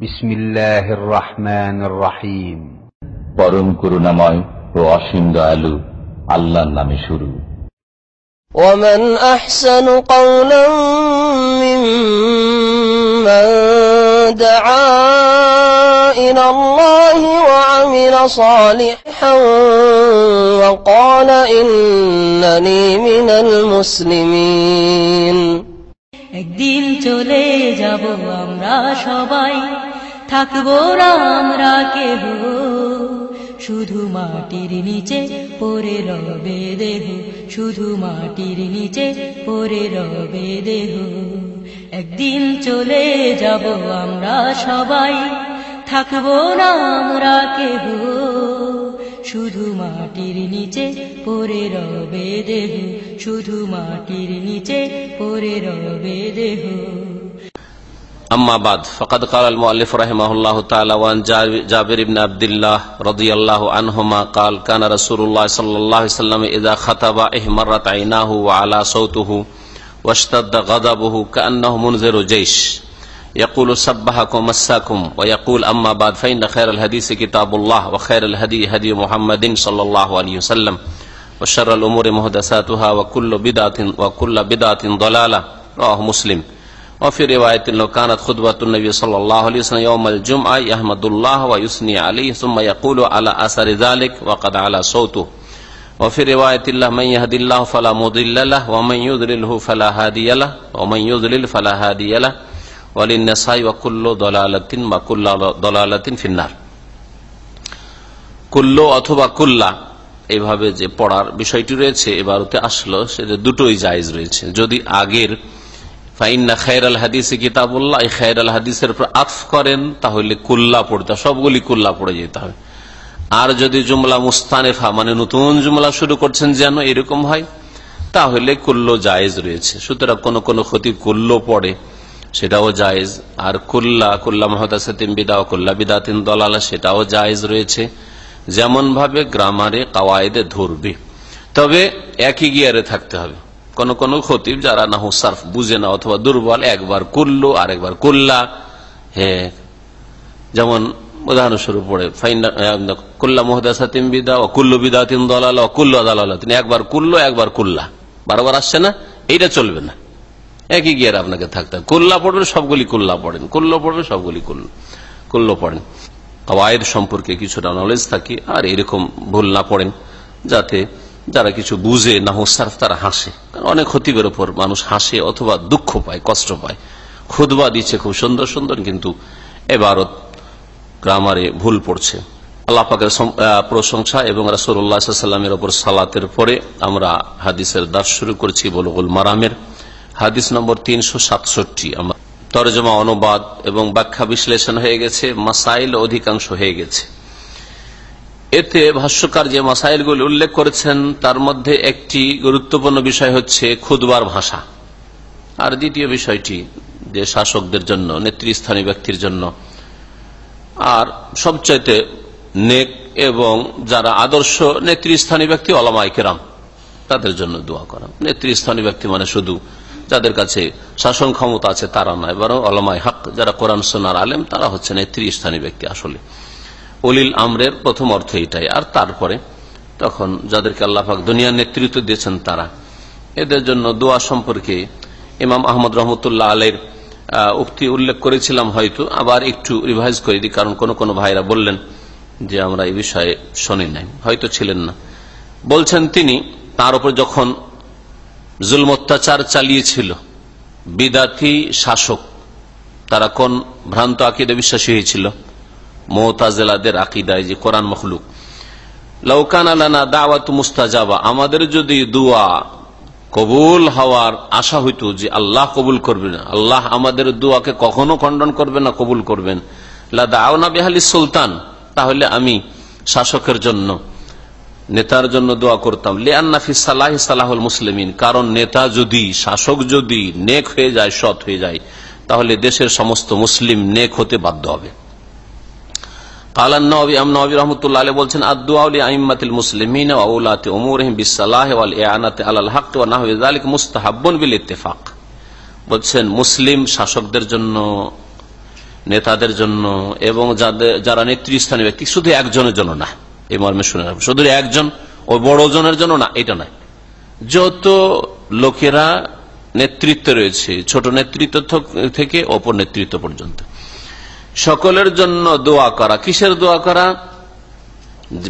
بسم الله الرحمن الرحيم পরম করুণাময় ও অসীম দয়ালু আল্লাহর নামে শুরু ومن أحسن قولا ممن دعا إلى الله وعمل صالحا وقال إنني من المسلمين একদিন চলে যাব আমরা সবাই থাকব না আমরা কেহ শুধু মাটির নিচে পরে রবে দেহ, শুধু মাটির নিচে পরে রবে দেহ। একদিন চলে যাব আমরা সবাই, থাকব না আমরা কেহ শুধু মাটির নিচে পরে রবে দেহ, শুধু মাটির নিচে পরে রবে দেহ। أما بعد فقد قال المؤلف رحمه الله تعالى وعن جابر بن عبد الله رضي الله عنهما قال كان رسول الله صلى الله عليه وسلم إذا خطب احمرت عيناه وعلى صوته واشتد غضبه كأنه منذر جيش. يقول سبحكم مساكم. ويقول أما بعد فإن خير الحديث كتاب الله وخير الهدي هدي محمد صلى الله عليه وسلم وشر الأمور محدثاتها وكل بدعة وكل بدعة ضلالة. رواه مسلم. وفي رواية لو كانت خطبة النبي صلى الله عليه وسلم يوم الجمعة يحمد الله ويثني عليه ثم يقول على أثر ذلك وقد على صوته وفي رواية الله من يهدي الله فلا مضل له ومن يضلله فلا هادي له ومن يضلل فلا هادي له وللنساء وكل ضلالة وكل ضلالة في النار কুল্ল অথবা কুল্লা এইভাবে যে পড়ার বিষয়টি রয়েছে এবারতে আসলো সেটা দুটোই জায়েজ রয়েছে যদি আগের ফাইন্না খায়ের হাদিস কিতাবুল্লাহ, এই খায়ের আল করেন, তাহলে কুল্লা পড়তে সবগুলি কুল্লা পড়ে যেতে হবে। আর যদি জুমলা মুস্তানেফা মানে নতুন জুমলা শুরু করছেন যেন এরকম হয়, তাহলে কুল্ল জায়েজ রয়েছে। সুতরাং কোন কোন ক্ষতি কুল্ল পড়ে, সেটাও জায়েজ। আর কুল্লা কুল্লা মহদাসিম বিদা ও কুল্লা বিদাতিন দলালা, সেটাও জায়েজ রয়েছে। যেমন ভাবে গ্রামারে, কাওয়ায়দে ধরবে। তবে একই গিয়ারে থাকতে হবে। কোন কোন খতিব যারা না সার্ফ বুঝে না অথবা দুর্বল, একবার কুল্লু আর একবার কুল্লা। হ্যাঁ যেমন উদাহরণস্বরূপ পড়ে কুল্লা মোহদাসাতিম বিদা, ও কুল্লু বিদা তিন দলাল, ও কুল্লু আদাল তিনি একবার কুল্লো, একবার কুল্লা। বারবার আসছে না, এইটা চলবে না। একই গিয়ার আপনাকে থাকতে কুল্লা পড়বে, সবগুলি কুল্লা পড়েন। কুল্লো পড়বে, সবগুলি কুল্লো পড়েন। কওয়ায়দ সম্পর্কে কিছুটা নলেজ থাকে, আর এরকম ভুল না পড়েন, যাতে যারা কিছু বুঝে, না হোসার্ফ তারা হাসে। অনেক খতিবের ওপর মানুষ হাসে অথবা দুঃখ পায়, কষ্ট পায়। খুদবা দিচ্ছে খুব সুন্দর সুন্দর, কিন্তু এবারত গ্রামারে ভুল পড়ছে। আল্লাহ পাকের প্রশংসা এবং রাসুল্লাহামের ওপর সালাতের পরে আমরা হাদিসের দাস শুরু করেছি বলগুল মারামের। হাদিস নম্বর তিনশো সাতষট্টি। তরজমা অনুবাদ এবং ব্যাখ্যা বিশ্লেষণ হয়ে গেছে, মাসাইল অধিকাংশ হয়ে গেছে। এতে ভাষ্যকার যে মাসাইলগুলি উল্লেখ করেছেন, তার মধ্যে একটি গুরুত্বপূর্ণ বিষয় হচ্ছে খুদবার ভাষা। আর দ্বিতীয় বিষয়টি, যে শাসকদের জন্য নেতৃস্থানীয় ব্যক্তির জন্য। আর সবচাইতে নেক এবং যারা আদর্শ নেতৃস্থানীয় ব্যক্তি অলামাই কেরাম, তাদের জন্য দোয়া করা। নেতৃস্থানীয় ব্যক্তি মানে শুধু যাদের কাছে শাসন ক্ষমতা আছে, তারা নয়, বরং অলমাই হক, যারা কোরআন সোনার আলেম, তারা হচ্ছে নেতৃস্থানীয় ব্যক্তি আসলে। অলিল আমরের প্রথম অর্থ এটাই। আর তারপরে তখন যাদেরকে আল্লাহাক দুনিয়ার নেতৃত্ব দিয়েছেন তারা, এদের জন্য দোয়া সম্পর্কে ইমাম আহমদ রহমতুল্লাহ আলের উক্তি উল্লেখ করেছিলাম হয়তো, আবার একটু রিভাইজ করে দিই, কারণ কোন কোন ভাইরা বললেন যে আমরা এই বিষয়ে শুনি নাই, হয়তো ছিলেন না। বলছেন তিনি, তার উপর যখন জুল অত্যাচার চালিয়েছিল, বিদাতি শাসক, তারা কোন ভ্রান্ত আকিদে বিশ্বাসী হয়েছিল? মোহতাজেলাদের আকিদায় যে কোরআন মখলুক। লৌকান আলানা দাওয়াত মুস্তাজাবা, আমাদের যদি দুয়া কবুল হওয়ার আশা হইত যে আল্লাহ কবুল করবেন আল্লাহ আমাদের দুয়াকে কখনো খণ্ডন করবেন না, কবুল করবেন। লাদা বেহালি সুলতান, তাহলে আমি শাসকের জন্য, নেতার জন্য দোয়া করতাম। লিয়ান্নাফি সালাহ সালাহুল মুসলিমিন, কারণ নেতা যদি, শাসক যদি নেক হয়ে যায়, সৎ হয়ে যায়, তাহলে দেশের সমস্ত মুসলিম নেক হতে বাধ্য হবে। বলছেন মুসলিম শাসকদের জন্য, নেতাদের জন্য এবং যাদের যারা নেতৃস্থানীয় ব্যক্তি শুধু একজনের জন্য না। এই মর্মে শুনে। শুধু একজন ও বড় জনের জন্য না, এটা নয়। যত লোকেরা নেতৃত্ব রয়েছে, ছোট নেতৃত্ব থেকে অপর নেতৃত্ব পর্যন্ত। সকলের জন্য দোয়া করা। কিসের দোয়া করা?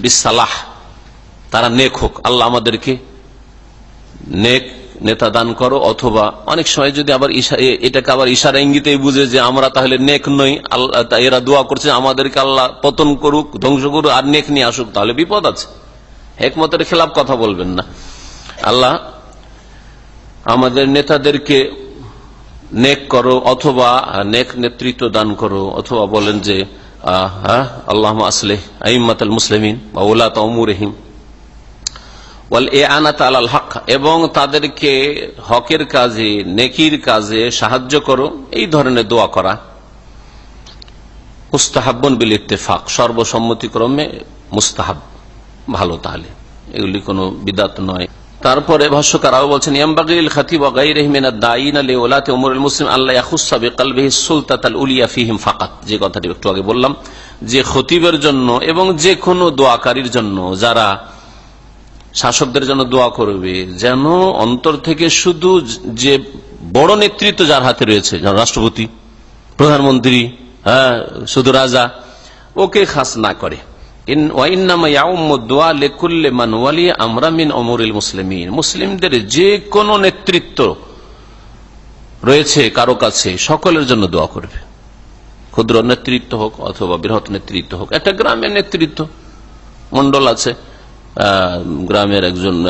বিসালাহ তারা নেক হোক, আল্লাহ আমাদেরকে নেক নেতা দান করো। অথবা অনেক সময় যদি আবার এটাকে আবার ইশারা ইঙ্গিতেই বুঝে যে আমরা তাহলে নেক নই, আল্লাহ এরা দোয়া করছে, আমাদেরকে আল্লাহ পতন করুক, ধ্বংস করুক, আর নেক নিয়ে আসুক, তাহলে বিপদ আছে। হেকমতের খেলাফ কথা বলবেন না। আল্লাহ আমাদের নেতাদেরকে নেক করো অথবা নেক নেতৃত্ব দান করো অথবা বলেন যে হ্যাঁ, আল্লাহ আসলে আইমাতাল মুসলিমিন বা ওলা তমুরহিম ওয়াল এ আনাত আলাল হক এবং তাদেরকে হকের কাজে নেকির কাজে সাহায্য করো এই ধরনের দোয়া করা। মুস্তাহাবন বিল ইত্তেফাক সর্বসম্মতিক্রমে মুস্তাহাব ভালো তাহলে। এগুলি কোনো বিদাত নয়। তারপরে ভাষ্যকার আরও বলছেন ইয়ামবাগিল খাতিব গাইরিহি মিন আদ-দাঈন লিওলাতি উমুরুল মুসলিম আল্লাহ ইয়াখুসসা বিকলবিহি সুলতাতাল উলিয়া ফিহিম ফাকাত। যে কথাটি একটু আগে বললাম, যে খতিবের জন্য এবং যে কোনো দোয়াকারীর জন্য যারা শাসকদের জন্য দোয়া করবে, যেন অন্তর থেকে শুধু যে বড় নেতৃত্ব যার হাতে রয়েছে রাষ্ট্রপতি, প্রধানমন্ত্রী হ্যাঁ শুধু রাজা, ওকে খাস না করে। মুসলিমদের যে কোনো নেতৃত্ব রয়েছে কারও কাছে, সকলের জন্য দোয়া করবে। ক্ষুদ্র নেতৃত্ব হোক অথবা বৃহৎ নেতৃত্ব হোক। একটা গ্রামের নেতৃত্ব মন্ডল আছে। গ্রামের একজন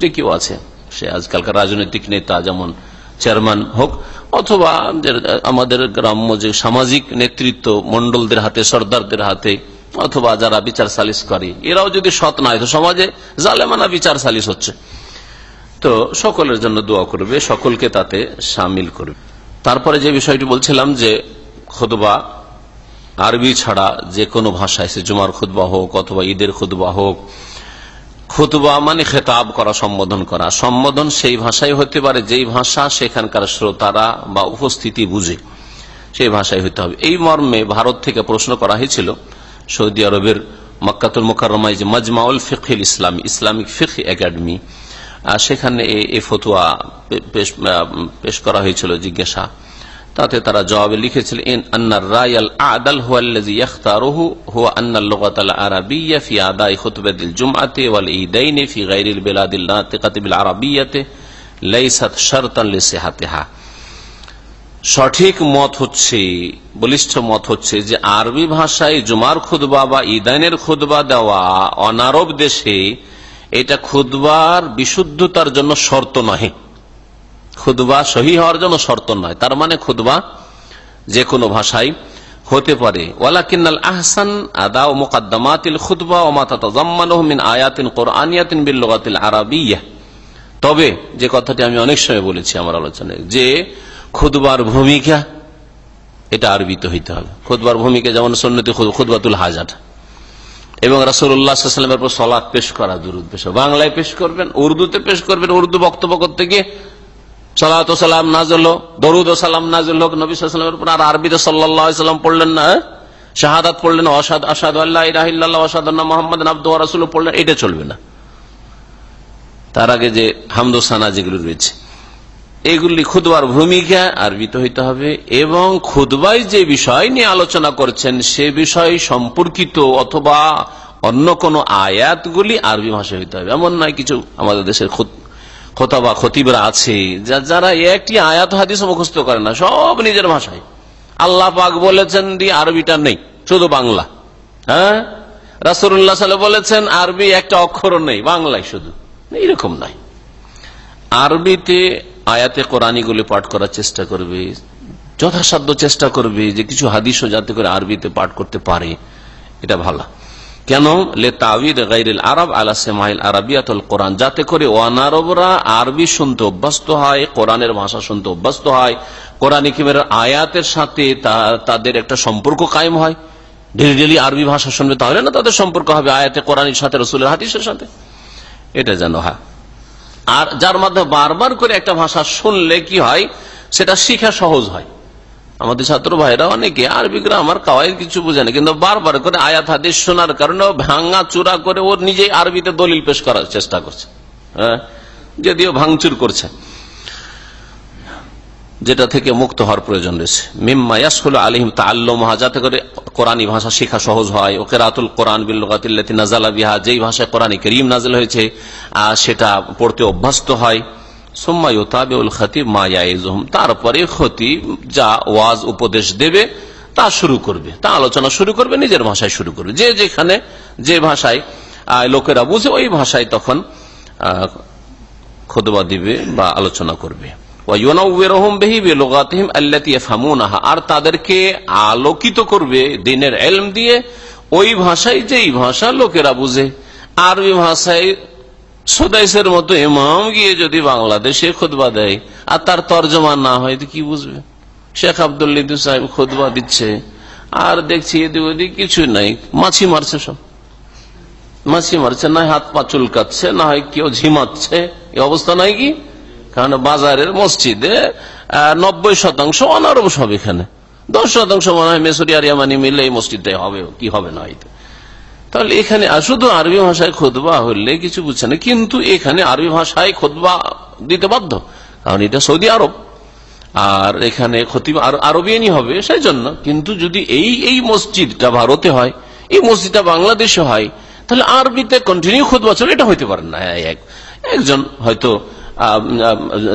যে কেউ আছে, সে আজকালকার রাজনৈতিক নেতা যেমন চেয়ারম্যান হোক, অথবা আমাদের গ্রাম্য যে সামাজিক নেতৃত্ব মন্ডলদের হাতে, সর্দারদের হাতে অথবা যারা বিচার সালিস করে, এরাও যদি সৎ নয়, তো সমাজে জালেমানা বিচার সালিস হচ্ছে। তো সকলের জন্য দোয়া করবে, সকলকে তাতে সামিল করবে। তারপরে যে বিষয়টি বলছিলাম যে খোদবা আরবি ছাড়া যে কোনো ভাষায়, সে জুমার খুতবা হোক অথবা ঈদের খুতবা হোক, খুতবা মানে খেতাব করা, সম্বোধন করা। সম্বোধন সেই ভাষায় হতে পারে, যেই ভাষা সেখানকার শ্রোতারা বা উপস্থিতি বুঝে, সেই ভাষায় হতে হবে। এই মর্মে ভারত থেকে প্রশ্ন করা হয়েছিল সৌদি আরবের মক্কাতুল মোকারমায় যে মজমাউল ফিকিল ইসলামী, ইসলামিক ফিক একাডেমি সেখানে এ- ফতুয়া পেশ করা হয়েছিল জিজ্ঞাসা। তাতে তারা জবাবে লিখেছিল আন্নার রায়াল আদাল হুয়াল্লাযী ইখতারুহু হুয়া ফি সঠিক মত হচ্ছে, বলিষ্ঠ মত হচ্ছে যে আরবি ভাষায় জুমার খুদবা বা ইদানের খুদবা দেওয়া অনারব দেশে এটা খুদবার বিশুদ্ধতার জন্য শর্ত নহে। খুদবা সহি হওয়ার জন্য শর্ত নয়। তার মানে খুদবা যে কোনো ভাষায় হতে পারে। ওয়ালাকিন্নাল আহসান আদা ও মুকাদ্দামাতিল খুদবা ও মাতা তাজাম্মানুহু মিন আয়াতিন কোরআনিয়াতিন বিল লুগাতিল আরাবিয়্যাহ তবে যে কথাটি আমি অনেক সময় বলেছি আমার আলোচনায়, যে খুদবার ভূমিকা, এটা আরবিতে হইতে হবে। খুদবার ভূমিকা যেমন সন্ন্যতি খুদ- খুদবাতুল হাজার। এবং রাসুল্লাহামের পর সলাদ পেশ করা দুরুদ পেশ বাংলায় পেশ করবেন, উর্দুতে পেশ করবেন, উর্দু বক্তব্য করতে গিয়ে সালাত সালাম নাজল দরুদ ও সালাম নাজল হোক, নবী সাল্লামের উপর আর আরবিতে সাল্লাম পড়লেন না হ্যাঁ? শাহাদাত পড়লেন অসাদ আসাদ আল্লাহ ইরাহিল্লাহ আসাদ মোহাম্মদ আব্দু রাসুল পড়লেন, এটা চলবে না। তার আগে যে হামদোসানা যেগুলো রয়েছে এগুলি খুদবার ভূমিকা আরবিতে হইতে হবে এবং খুদবাই যে বিষয় নিয়ে আলোচনা করছেন সে বিষয় সম্পর্কিত অথবা অন্য কোন আয়াতগুলি আরবি ভাষায় হইতে হবে। এমন নয় কিছু আমাদের দেশের খুত- খোতাবা, খতিবরা আছে যারা একটি আয়াত হাদিস মুখস্থ করে না, সব নিজের ভাষায়। আল্লাহ পাক বলেছেন দিয়ে আরবিটা নেই, শুধু বাংলা। হ্যাঁ? রাসুল্লাহ সাল্লাহ বলেছেন, আরবি একটা অক্ষর নেই, বাংলায় শুধু। এইরকম নাই আরবিতে আয়াতে কোরআনীগুলি পাঠ করার চেষ্টা করবে, যথাসাধ্য চেষ্টা করবে যে কিছু হাদিসও যাতে করে আরবিতে পাঠ করতে পারে। এটা ভালো। কেন? লে তাবিদ গাইরিল আরব আলা সেমাইল আরবিয়াতুল কোরআন। যাতে করে অনারবরা আরবি শুনতে অভ্যস্ত হয়, কোরআনের ভাষা শুনতে অভ্যস্ত হয়। কোরআন কিমের আয়াতের সাথে তাদের একটা সম্পর্ক কায়েম হয়। ডেলি ডেলি আরবি ভাষা শুনবে, তাহলে না তাদের সম্পর্ক হবে আয়াতে কোরআনের সাথে, রসুলের হাদিসের সাথে। এটা যেন হয়। আর যার মাধ্যমে বারবার করে একটা ভাষা শুনলে কি হয়? সেটা শিখা সহজ হয়। আমাদের ছাত্র ভাইরা অনেকে আরবি গ্রামার কাওয়াই কিছু বোঝে না, কিন্তু বারবার করে আয়াত, হাদিস শোনার কারণে ও ভাঙা চূড়া করে ওর নিজেই আরবিতে দলিল পেশ করার চেষ্টা করছে। হ্যাঁ? যদিও ভাঙচুর করছে। যেটা থেকে মুক্ত হওয়ার প্রয়োজন রয়েছে। মিম্মা ইয়াসফুল আলিহিম তাল্লুমহা যাতে করে কোরআনী ভাষা শেখা সহজ হয়। ওকে রাতুল কোরআন বিল্লুকাতিল্লাতি নাজালা বিহা যেই ভাষায় কোরআনী করিম নাজিল হয়েছে আহ, সেটা পড়তে অভ্যস্ত হয়। তারপরে খতিব যা ওয়াজ উপদেশ দেবে তা শুরু করবে। তা আলোচনা শুরু করবে নিজের ভাষায় শুরু করবে। যে যেখানে যে ভাষায় লোকেরা বুঝে ওই ভাষায় তখন খোদবা দিবে বা আলোচনা করবে। আর তাদেরকে আলোকিত করবে দিনের এলম দিয়ে। ওই ভাষায় যেই ভাষা লোকেরা বুঝে। আরবি ভাষায় সোদাইসের মতো ইমাম গিয়ে যদি বাংলাদেশে খোদবা দেয়, আর তার তর্জমা না হয়, তো কি বুঝবে? শেখ আবদুল্লিদু সাহেব খোদবা দিচ্ছে। আর দেখছি এদিক ওদিক কিছু নাই। মাছি মারছে সব। মাছি মারছে, না হাত পা চুলকাচ্ছে, না হয় কেউ ঝিমাচ্ছে। এই অবস্থা নাই কি? কারণ বাজারের মসজিদে নব্বই শতাংশ অনারব সব এখানে। দশ শতাংশ মনে হয় মেসুরি আর ইয়ামানি মিলে এই মসজিদটাই হবে, কি হবে না হয়তো। তাহলে এখানে শুধু আরবি ভাষায় খোদবা হলে কিছু বুঝছে না, কিন্তু এখানে আরবি ভাষায় খোদবা দিতে বাধ্য, কারণ এটা সৌদি আরব। আর এখানে আরবিয়ানি হবে সেই জন্য কিন্তু যদি এই এই মসজিদটা ভারতে হয়, এই মসজিদটা বাংলাদেশে হয়, তাহলে আরবিতে কন্টিনিউ খুদবা চলে, এটা হইতে পারে না। এক- একজন হয়তো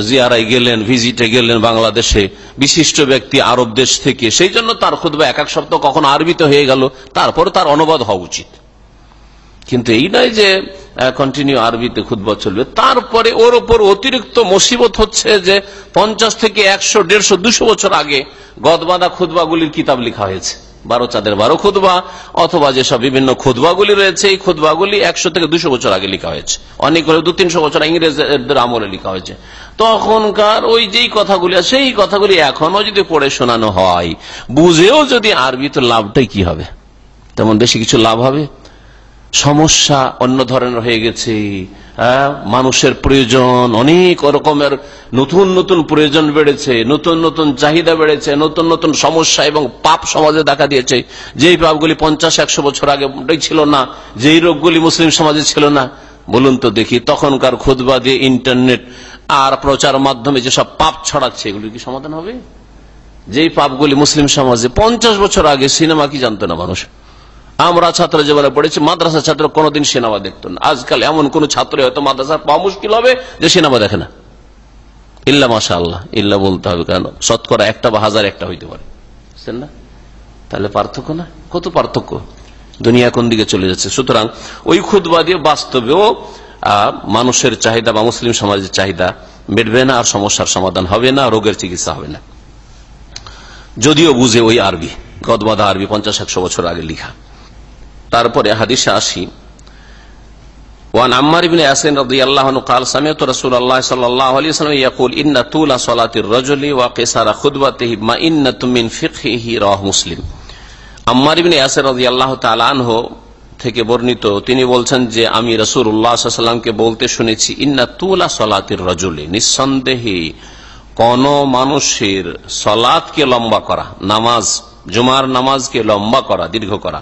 জিয়ারায় গেলেন, ভিজিটে গেলেন বাংলাদেশে, বিশিষ্ট ব্যক্তি আরব দেশ থেকে, সেই জন্য তার খুদবা এক এক সপ্তাহ কখন আরবিতে হয়ে গেল, তারপরে তার অনুবাদ হওয়া উচিত। কিন্তু এই নয় যে কন্টিনিউ আরবিতে খুদবা চলবে, তারপরে ওর ওপর অতিরিক্ত মুসিবত হচ্ছে যে, পঞ্চাশ থেকে একশো, দেড়শো, দুশো বছর আগে গদবাদা খুদবাগুলির কিতাব লেখা হয়েছে। বারো চাঁদের বারো খুদবা অথবা যেসব বিভিন্ন খুদবাগুলি রয়েছে, এই খুদবাগুলি একশো থেকে দুশো বছর আগে লেখা হয়েছে। অনেক দু তিনশো বছর ইংরেজদের আমলে লেখা হয়েছে। তখনকার ওই যেই কথাগুলি সেই কথাগুলি এখনও যদি পড়ে শোনানো হয়, বুঝেও যদি আরবি তো লাভটাই কি হবে? তেমন বেশি কিছু লাভ হবে? সমস্যা অন্য ধরনের হয়ে গেছে। হ্যাঁ, মানুষের প্রয়োজন অনেক রকমের নতুন নতুন প্রয়োজন বেড়েছে নতুন নতুন চাহিদা বেড়েছে নতুন নতুন সমস্যা এবং পাপ সমাজে দেখা দিয়েছে। যেই পাপগুলি পঞ্চাশ একশো বছর আগে ছিল না যেই রোগগুলি মুসলিম সমাজে ছিল না বলুন তো দেখি তখনকার খুদবা দিয়ে ইন্টারনেট আর প্রচার মাধ্যমে যেসব পাপ ছড়াচ্ছে এগুলি কি সমাধান হবে? যেই পাপগুলি মুসলিম সমাজে পঞ্চাশ বছর আগে সিনেমা কি জানতো না মানুষ? আমরা ছাত্র জীবনে পড়েছি মাদ্রাসা ছাত্র কোনোদিন সিনেমা দেখতো না। আজকাল এমন কোন ছাত্র হয়তো মাদ্রাসা পাওয়া মুশকিল হবে যে সিনেমা দেখে না। ইল্লা মাসা আল্লাহ ইল্লা বলতে হবে কেন? শতকরা একটা বা হাজার একটা হইতে পারে। বুঝছেন না? তাহলে পার্থক্য না? কত পার্থক্য? দুনিয়া কোন দিকে চলে যাচ্ছে? সুতরাং ওই খুদবা দিয়ে বাস্তবেও মানুষের চাহিদা বা মুসলিম সমাজের চাহিদা মেটবে না, আর সমস্যার সমাধান হবে না, রোগের চিকিৎসা হবে না। যদিও বুঝে ওই আরবি, গদবাদা আরবি পঞ্চাশ একশো বছর আগে লিখা। তারপরে হাদিসে আসি وعن عمار بن ياسين رضي الله عنه قال سمعت رسول الله صلى الله عليه وسلم يقول إن طول صلاة الرجل وقصار خطبته مئنة من فقهه رواه مسلم আম্মার ইবিন ইয়াসের রাজি আল্লাহ তালানহ থেকে বর্ণিত তিনি বলছেন যে আমি রসুল্লাহামকে বলতে শুনেছি ইন্না তুলা সলাতির রজলে নিঃসন্দেহে কোন মানুষের সলাদকে লম্বা করা নামাজ জুমার নামাজকে লম্বা করা দীর্ঘ করা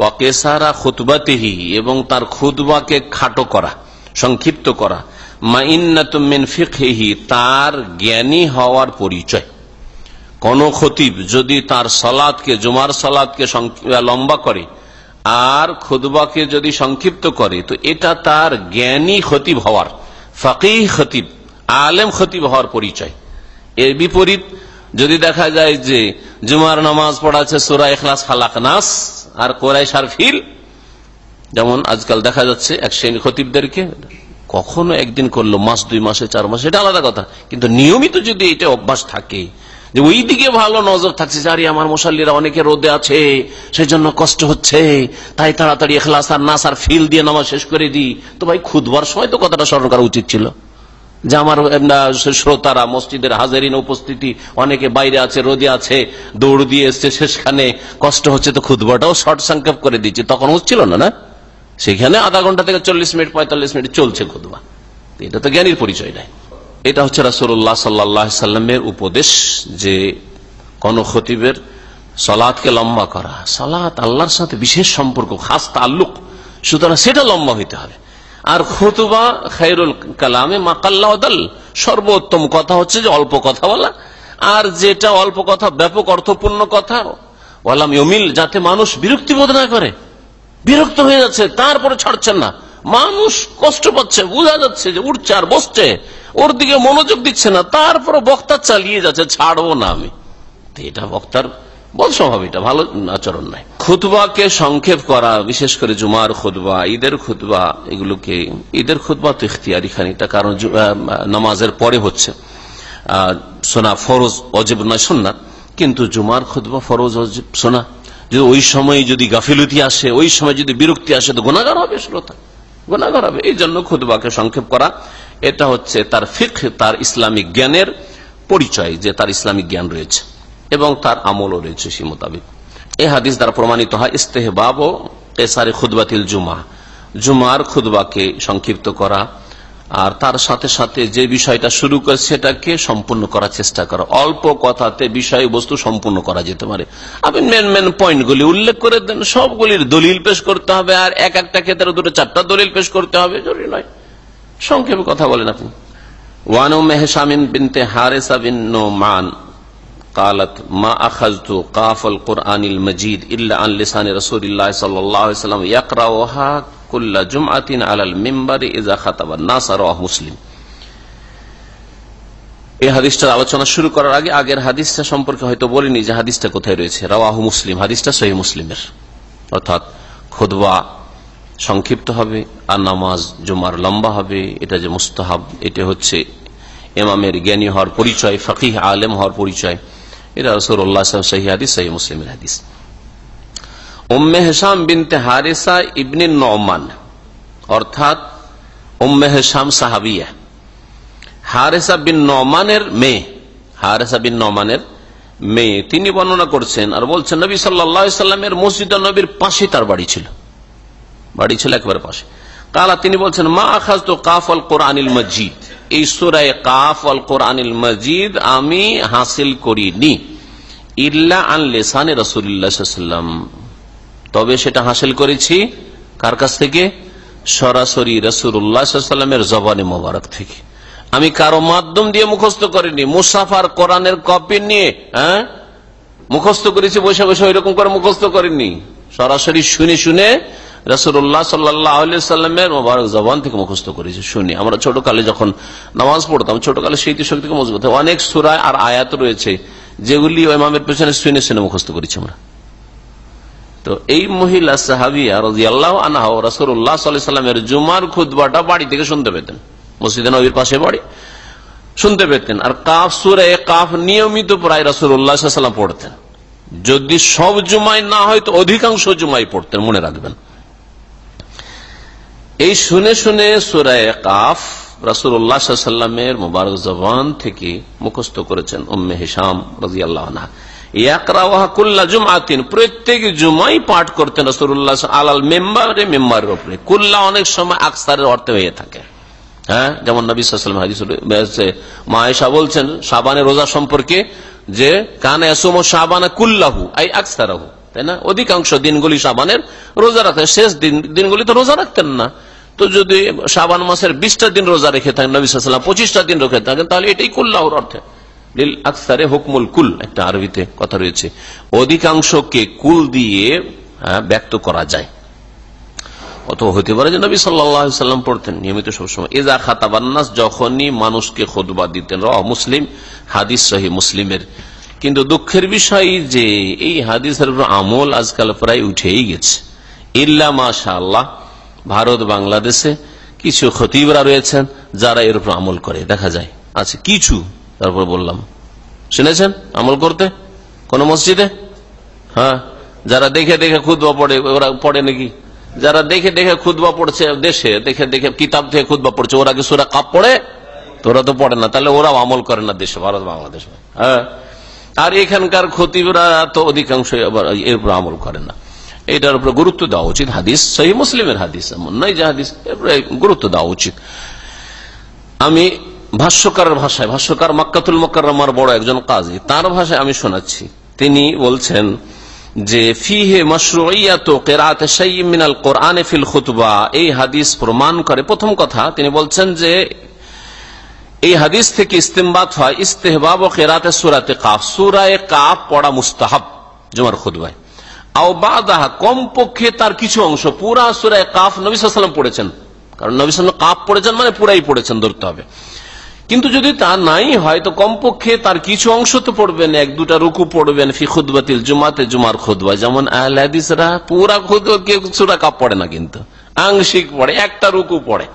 ওয়াকেসারা খুতবাতেহি এবং তার খুতবাকে খাটো করা, সংক্ষিপ্ত করা। মাইন্নাতুমিন ফিকহি তার জ্ঞানী হওয়ার পরিচয়। কোন খতিব যদি তার সলাদকে জুমার সলাদকে লম্বা করে, আর খুদবাকে যদি সংক্ষিপ্ত করে, তো এটা তার জ্ঞানী খতিব হওয়ার, ফকিহ খতিব, আলেম খতিব হওয়ার পরিচয়। এর বিপরীত, যদি দেখা যায় যে জুমার নামাজ পড়াচ্ছে সুরা এখলাস ফালাক নাস আর ফিল, যেমন আজকাল দেখা যাচ্ছে এক শ্রেণি খতিবদেরকে, কখনো একদিন করল মাস, দুই মাসে, চার মাসে, এটা আলাদা কথা। কিন্তু নিয়মিত যদি এটা অভ্যাস থাকে, যে ওই দিকে ভালো নজর থাকছে জারি আমার মশাল্লিরা অনেকে রোদে আছে সেই জন্য কষ্ট হচ্ছে, তাই তাড়াতাড়ি এখলাস আর নাস আর ফিল দিয়ে নামাজ শেষ করে দিই। তো ভাই, খুদবার সময় তো কথাটা স্মরণ করা উচিত ছিল। যে আমার শ্রোতারা, মসজিদের হাজারিন উপস্থিতি, অনেকে বাইরে আছে, রোদে আছে, দৌড় দিয়ে এসছে, শেষখানে কষ্ট হচ্ছে তো খুদবাটাও শর্ট সংক্ষেপ করে দিচ্ছে। তখন হচ্ছিল না না? সেখানে আধা ঘণ্টা থেকে চল্লিশ মিনিট, পঁয়তাল্লিশ মিনিট চলছে খুদবা। এটা তো জ্ঞানীর পরিচয় নাই। এটা হচ্ছে রাসুল্লাহ সাল্লাহ সাল্লামের উপদেশ যে কোন খতিবের সলাৎকে লম্বা করা। সলাৎ আল্লাহর সাথে বিশেষ সম্পর্ক, খাস তাল্লুক। সুতরাং সেটা লম্বা হইতে হবে। আর খুতুবা খাইরুল কালামে মাকাল্লাদল সর্বোত্তম কথা হচ্ছে যে অল্প কথা বলা। আর যেটা অল্প কথা, ব্যাপক অর্থপূর্ণ কথা বললাম ইমিল যাতে মানুষ বিরক্তি বোধ না করে। বিরক্ত হয়ে যাচ্ছে, তারপরে ছাড়ছেন না। মানুষ কষ্ট পাচ্ছে, বোঝা যাচ্ছে যে উঠছে আর বসছে। ওর দিকে মনোযোগ দিচ্ছে না তারপরে বক্তা চালিয়ে যাচ্ছে, ছাড়বো না আমি। এটা বক্তার বল স্বভাব এটা, ভালো আচরণ নাই। খুতবাকে সংক্ষেপ করা, বিশেষ করে জুমার খুতবা, ঈদের খুতবা, এগুলোকে, ঈদের খুতবা তো ইখতিয়ারি খানিকটা কারণ নামাজের পরে হচ্ছে। শোনা ফরজ অজেব নয় শোনা কিন্তু জুমার খুতবা ফরজ অজেব শোনা যদি ওই সময় যদি গাফিলতি আসে, ওই সময় যদি বিরক্তি আসে, তো গোনাগার হবে শ্রোতা গুণাগার হবে এই জন্য খুতবাকে সংক্ষেপ করা। এটা হচ্ছে তার ফিক তার ইসলামিক জ্ঞানের পরিচয়, যে তার ইসলামিক জ্ঞান রয়েছে। এবং তার আমলও রয়েছে সে মোতাবেক। এই হাদিস দ্বারা প্রমাণিত হয় ইস্তেহবাব ও কেসারে খুদবাতিল জুমা। জুমার খুদবাকে সংক্ষিপ্ত করা আর তার সাথে সাথে যে বিষয়টা শুরু করে সেটাকে সম্পূর্ণ করার চেষ্টা করা। অল্প কথাতে বিষয়বস্তু সম্পূর্ণ করা যেতে পারে। আপনি মেন মেন পয়েন্টগুলি উল্লেখ করে দেন, সবগুলির দলিল পেশ করতে হবে আর এক একটা ক্ষেত্রে দুটো চারটা দলিল পেশ করতে হবে, জরুরি নয়। সংক্ষেপে কথা বলেন আপনি। ওয়ান মেহসামিন বিনতে হারেসা বিন নোমান। قالت ما أخذت قاف القرآن المجيد إلا عن لسان رسول الله صلى الله عليه وسلم يقرأها كل جمعة على المنبر إذا خطب الناس رواه مسلم এই হাদিসটার আলোচনা শুরু করার আগে আগের হাদিসটা সম্পর্কে হয়তো বলিনি যে হাদিসটা কোথায় রয়েছে রাওয়াহু মুসলিম হাদিসটা সহি মুসলিমের অর্থাৎ খুদবা সংক্ষিপ্ত হবে আর নামাজ জুমার লম্বা হবে এটা যে মুস্তাহাব এটা হচ্ছে এমামের জ্ঞানী হওয়ার পরিচয় ফকিহ আলেম হওয়ার পরিচয় এটা রসুল্লাহ হাদিস মুসলিমের হাদিস। উম্মে হেসাম বিনতে হারিসা ইবনে নমান অর্থাৎ উম্মে হেসাম সাহাবিয়া। হারেসা বিন নমানের মেয়ে, হারেসা বিন নমানের মেয়ে, তিনি বর্ণনা করছেন আর বলছেন, নবী সাল্লামের মসজিদ নবীর পাশে তার বাড়ি ছিল। বাড়ি ছিল একবারে পাশে। কালা তিনি বলছেন, মা আখাজ তো কাফ অল কোরআনিল মজিদ। এই সুরায় কাফ অল কোরআনিল মজিদ আমি হাসিল করিনি, ইল্লা আন লেসানে রসুল্লাহাম তবে সেটা হাসিল করেছি কার কাছ থেকে? সরাসরি রসুল্লাহামের জবানে মোবারক থেকে। আমি কারও মাধ্যম দিয়ে মুখস্থ করিনি, মুসাফার কোরআনের কপি নিয়ে হ্যাঁ? মুখস্থ করেছি, বসে বসে ওই রকম করে মুখস্থ করিনি। সরাসরি শুনে শুনে রসুল্লাহ সাল্লামের মোবারক জবান থেকে মুখস্থ করেছি। শুনি, আমরা ছোটকালে যখন নামাজ পড়তাম, ছোটকালে স্মৃতি শক্তিকে মজবুত হয় অনেক সুরায় আর আয়াত রয়েছে, যেগুলি ইমামের পেছনে শুনে শুনে মুখস্থ করেছি আমরা। তো এই মহিলা সাহাবিয়া রাজি আল্লাহ আনাহ রসুল্লাহ সাল্লামের জুমার খুদবাটা বাড়ি থেকে শুনতে পেতেন। মসজিদে নবীর পাশে বাড়ি শুনতে পেতেন। আর কাফ, সুরে কাফ নিয়মিত প্রায় রসুল্লাহাম পড়তেন। যদি সব জুমাই না হয়, তো অধিকাংশ জুমাই পড়তেন, মনে রাখবেন। এই শুনে শুনে সুরায় কাফ রাসুল্লাহামের মুবারক জবান থেকে মুখস্থ করেছেন উম্মে হিসাম রাজি আল্লাহ প্রত্যেক জুমাই পাঠ করতেন আলাল মেম্বারে মেম্বারের উপরে। কুল্লা অনেক সময় আকসারের অর্থে হয়ে থাকে। হ্যাঁ যেমন নবী মায়েশা বলছেন সাবানের রোজা সম্পর্কে যে, কানে এসম সাবানা কুল্লাহু, আই আকসারাহু। তাই না? অধিকাংশ দিনগুলি সাবানের রোজা রাখতেন, শেষ দিন দিনগুলি তো রোজা রাখতেন না। তো যদি সাবান মাসের বিশটা দিন রোজা রেখে থাকেন, নবী সাল্লাম পঁচিশটা দিন রেখে থাকেন, তাহলে এটাই কুল্লাহর অর্থে। আকসারে হুকমুল কুল, একটা আরবিতে কথা রয়েছে। অধিকাংশকে কুল দিয়ে ব্যক্ত করা যায়। অথবা হতে পারে যে নবী সাল্লাম পড়তেন, নিয়মিত সবসময়। এজা খাতাবান্নাস, যখনই মানুষকে খোদবা দিতেন র মুসলিম, হাদিস সহি মুসলিমের। কিন্তু দুঃখের বিষয় যে, এই হাদিসের আমল আজকাল প্রায় উঠেই গেছে। ইল্লা মাশা আল্লাহ ভারত, বাংলাদেশে কিছু খতিবরা রয়েছেন যারা এর উপর আমল করে, দেখা যায়। আছে কিছু, তারপর বললাম। শুনেছেন? আমল করতে? কোন মসজিদে? হ্যাঁ যারা দেখে দেখে খুদবা পড়ে, ওরা পড়ে নাকি? যারা দেখে দেখে খুদবা পড়ছে দেশে, দেখে দেখে কিতাব থেকে খুদবা পড়ছে, ওরা কি সুরা কাপ পড়ে? তোরা তো পড়ে না, তাহলে ওরাও আমল করে না দেশে, ভারত, বাংলাদেশে। হ্যাঁ আর এখানকার খতিবরা তো অধিকাংশ এর উপর আমল করে না। এটার উপরে গুরুত্ব দেওয়া উচিত হাদিস সেই মুসলিমের হাদিস, এমন নয় যে হাদিস গুরুত্ব দেওয়া উচিত। আমি ভাষ্যকারের ভাষায়, ভাষ্যকার মাক্কাতুল মক্কার বড় একজন কাজী, তার ভাষায় আমি শোনাচ্ছি। তিনি বলছেন যে, ফিহে মিনাল কোরআনে ফিল খুতবা। এই হাদিস প্রমাণ করে, প্রথম কথা, তিনি বলছেন যে, এই হাদিস থেকে ইস্তেমবাদ হয় ইস্তেহবাব ও কেরাতে সুরাতে কাফ সুরায় কাফ পড়া মুস্তাহাব, জুমার খুদবায় তার কিছু অংশ। পুরা সুরায় কাফ পড়েছেন। কারণ কাপ পড়েছেন মানে পুরাই পড়েছেন, ধরতে হবে। কিন্তু যদি তা নাই হয়, তো কমপক্ষে তার কিছু অংশ তো পড়বেন, এক দুটা রুকু পড়বেন, ফি খুদবাতিল জুমাতে জুমার খুদবা যেমন আহলাদিসরা পুরা সুরা কাপ পড়ে না কিন্তু। আংশিক পড়ে, একটা রুকু পড়ে।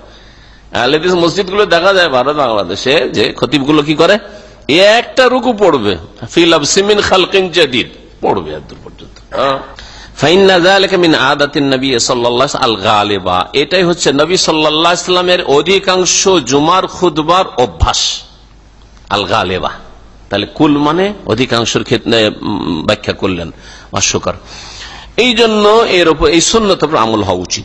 মসজিদগুলো দেখা যায় ভারত, বাংলাদেশে, যে খতিবগুলো কি করে? একটা রুকু পড়বে। ফিল সিমিন খালকিন জাদিদ, পড়বে হ্যাঁ। এটাই হচ্ছে নবী অধিকাংশ জুমার খুদবার অভ্যাস, আল গালেবা। তাহলে কুল মানে অধিকাংশের ক্ষেত্রে ব্যাখ্যা করলেন। ভাষ্যকর এই জন্য এর উপর, এই শূন্যত আমল হওয়া উচিত।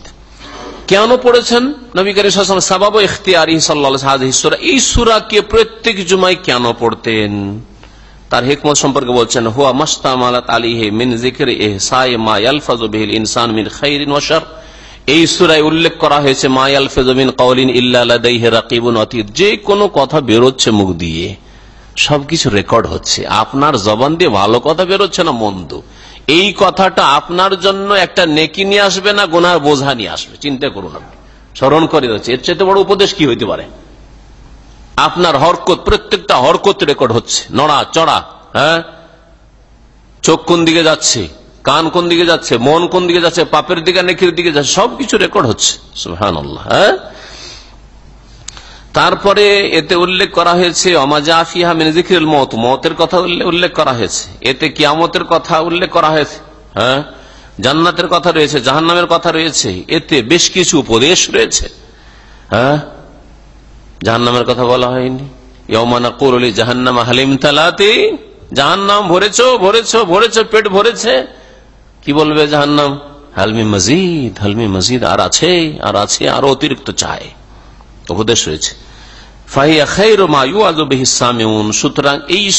কেন পড়েছেন? নবী করিম সাবাব ইখতিয়ারি সাল্লাহ এই সুরাকে প্রত্যেক জুমায় কেন পড়তেন? তার হেকমত সম্পর্কে বলছেন, হুয়া মাস্তামালাত আলিহে মিন জিকির এহসায় মা ইয়ালফাজু বিহিল ইনসান মিন খাইরিন ওয়াশার এই সূরায় উল্লেখ করা হয়েছে, মা ইয়ালফাজু মিন কাওলিন ইল্লা লাদাইহি রাকিবুন আতীত যে কোনো কথা বেরোচ্ছে মুখ দিয়ে, সবকিছু রেকর্ড হচ্ছে। আপনার জবান দিয়ে ভালো কথা বেরোচ্ছে না মন্দ? এই কথাটা আপনার জন্য একটা নেকি নিয়ে আসবে না, গোনার বোঝা নিয়ে আসবে? চিন্তা করুন আপনি। স্মরণ করে যাচ্ছে এর চেয়ে বড় উপদেশ কি হইতে পারে? আপনার হরকত, প্রত্যেকটা হরকত রেকর্ড হচ্ছে। নড়া, চড়া হ্যাঁ? চোখ কোন দিকে যাচ্ছে? কান কোন দিকে যাচ্ছে? মন কোন দিকে যাচ্ছে? পাপের দিকে, নেকির দিকে যাচ্ছে? সবকিছু রেকর্ড হচ্ছে। হ্যাঁ? তারপরে এতে উল্লেখ করা হয়েছে অমাজাফিহা মিনজিকির মত মতের কথা উল্লেখ করা হয়েছে। এতে কিয়ামতের কথা উল্লেখ করা হয়েছে হ্যাঁ? জান্নাতের কথা রয়েছে, জাহান্নামের কথা রয়েছে। এতে বেশ কিছু উপদেশ রয়েছে হ্যাঁ? জাহান্নামের কথা বলা হয়নি। ইয়মানা কুরলি হালিম তালাতে? জাহান্নাম ভরেছ ভরেছ ভরেছ, পেট ভরেছে। কি বলবে জাহান্নাম? হালমি মজিদ হালমি মজিদ আর আছে আর আছে অতিরিক্ত চায়। উপদেশ রয়েছে। সুতরাং এই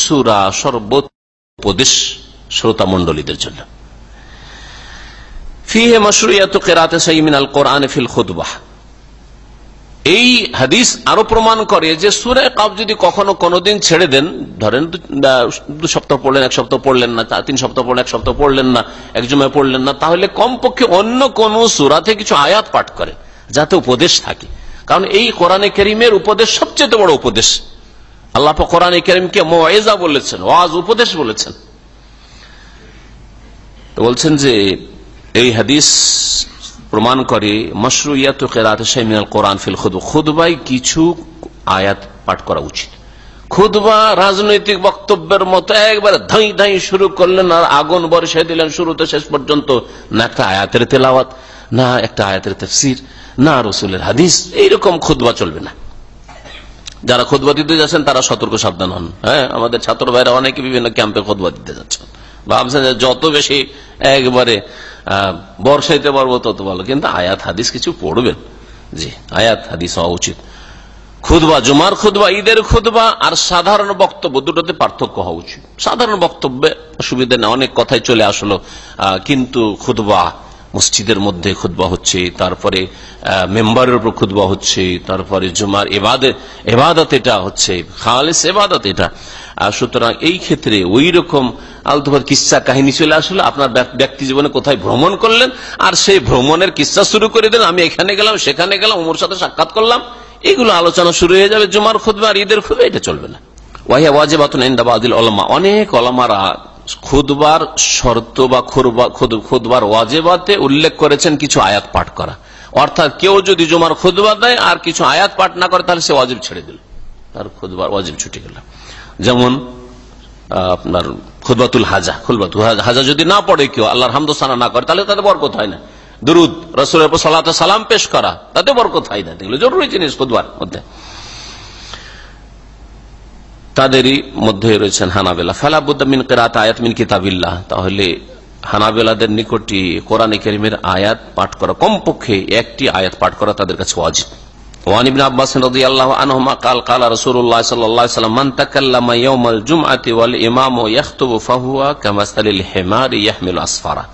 শ্রোতা মন্ডলীদের জন্য। ফিহে মশরুয়াত কেরাতে সাইমিন আল কোরআন ফিল খুদবাহ এই হাদিস আরও প্রমাণ করে যে সুরে কাপ যদি কখনো কোনোদিন ছেড়ে দেন, ধরেন দু সপ্তাহ পড়লেন, এক সপ্তাহ পড়লেন না তিন সপ্তাহ পড়লেন, এক সপ্তাহ পড়লেন না, এক পড়লেন না, তাহলে কমপক্ষে অন্য কোন সুরাতে কিছু আয়াত পাঠ করে, যাতে উপদেশ থাকে। কারণ এই কোরআনে করিমের উপদেশ সবচেয়ে বড় উপদেশ। আল্লাহ কোরআনে করিমকে মোয়েজা বলেছেন, ওয়াজ, উপদেশ বলেছেন। বলছেন যে এই হাদিস প্রমাণ করে, মশরুইয়াত কোরআন ফিল খুদ খুদবাই কিছু আয়াত পাঠ করা উচিত। খুদবা রাজনৈতিক বক্তব্যের মতো একবার ধাই ধাই শুরু করলেন আর আগুন বর্ষে দিলেন শুরুতে শেষ পর্যন্ত। না একটা আয়াতের তেলাওয়াত, না একটা আয়াতের তফসির, না রসুলের হাদিস। এইরকম খুদবা চলবে না। যারা খুদবা দিতে যাচ্ছেন, তারা সতর্ক, সাবধান হন। হ্যাঁ আমাদের ছাত্র ভাইরা অনেকে বিভিন্ন ক্যাম্পে খুদবা দিতে যাচ্ছেন। ভাবছেন যত বেশি একবারে বর্ষাইতে পারব তত ভালো। কিন্তু আয়াত, হাদিস কিছু পড়বেন। জি, আয়াত, হাদিস হওয়া উচিত। খুদবা জুমার খুদবা ঈদের খুদবা আর সাধারণ বক্তব্য দুটোতে পার্থক্য হওয়া উচিত। সাধারণ বক্তব্যে অসুবিধা নেই, অনেক কথাই চলে আসলো। কিন্তু খুদবা মসজিদের মধ্যে খুদবা হচ্ছে, তারপরে মেম্বারের উপর খুদবা হচ্ছে, তারপরে জুমার এবাদত এটা হচ্ছে, খালেস এবাদত এটা। সুতরাং এই ক্ষেত্রে ওই রকম আলতুভার কিসা কাহিনী চলে আসলো, আপনার ব্যক্তি জীবনে কোথায় ভ্রমণ করলেন, আর সেই ভ্রমণের কিসা শুরু করে দিলেন, আমি এখানে গেলাম, সেখানে গেলাম, ওমর সাথে সাক্ষাৎ করলাম, এগুলো আলোচনা শুরু হয়ে যাবে জুমার খুদবা আর ঈদের খুদবা এটা চলবে না। অনেক খুদবার শর্ত বা খুদবার ওয়াজেবাতে উল্লেখ করেছেন কিছু আয়াত পাঠ করা। অর্থাৎ কেউ যদি জুমার খুদবা দেয় আর কিছু আয়াত পাঠ না করে, তাহলে সে ওয়াজিব ছেড়ে দিল। তার খুদবার ওয়াজিব ছুটে গেল। যেমন আপনার খুদবাতুল হাজা খুলবাতুল হাজা যদি না পড়ে কেউ, আল্লাহর হামদোসানা না করে, তাহলে তাদের বরকত হয় না। দুরুদ, রসুলের উপর সালাত সালাম পেশ করা, তাতে বরকত হয় না। দেখল জরুরি জিনিস খুদবার মধ্যে। তাদেরই মধ্যে রয়েছেন হানাবেলা। ফালাবুদ্দামিন কেরাত আয়াত মিন কিতাবিল্লাহ। তাহলে হানাবেলাদের নিকটই কোরআন করিমের আয়াত পাঠ করা, কমপক্ষে একটি আয়াত পাঠ করা তাদের কাছে ওয়াজিব। وعن ابن عباس رضي الله عنهما قال قال رسول الله صلى الله عليه وسلم من تكلم يوم الجمعة والإمام يخطب فهو كمثل الحمار يحمل أسفارا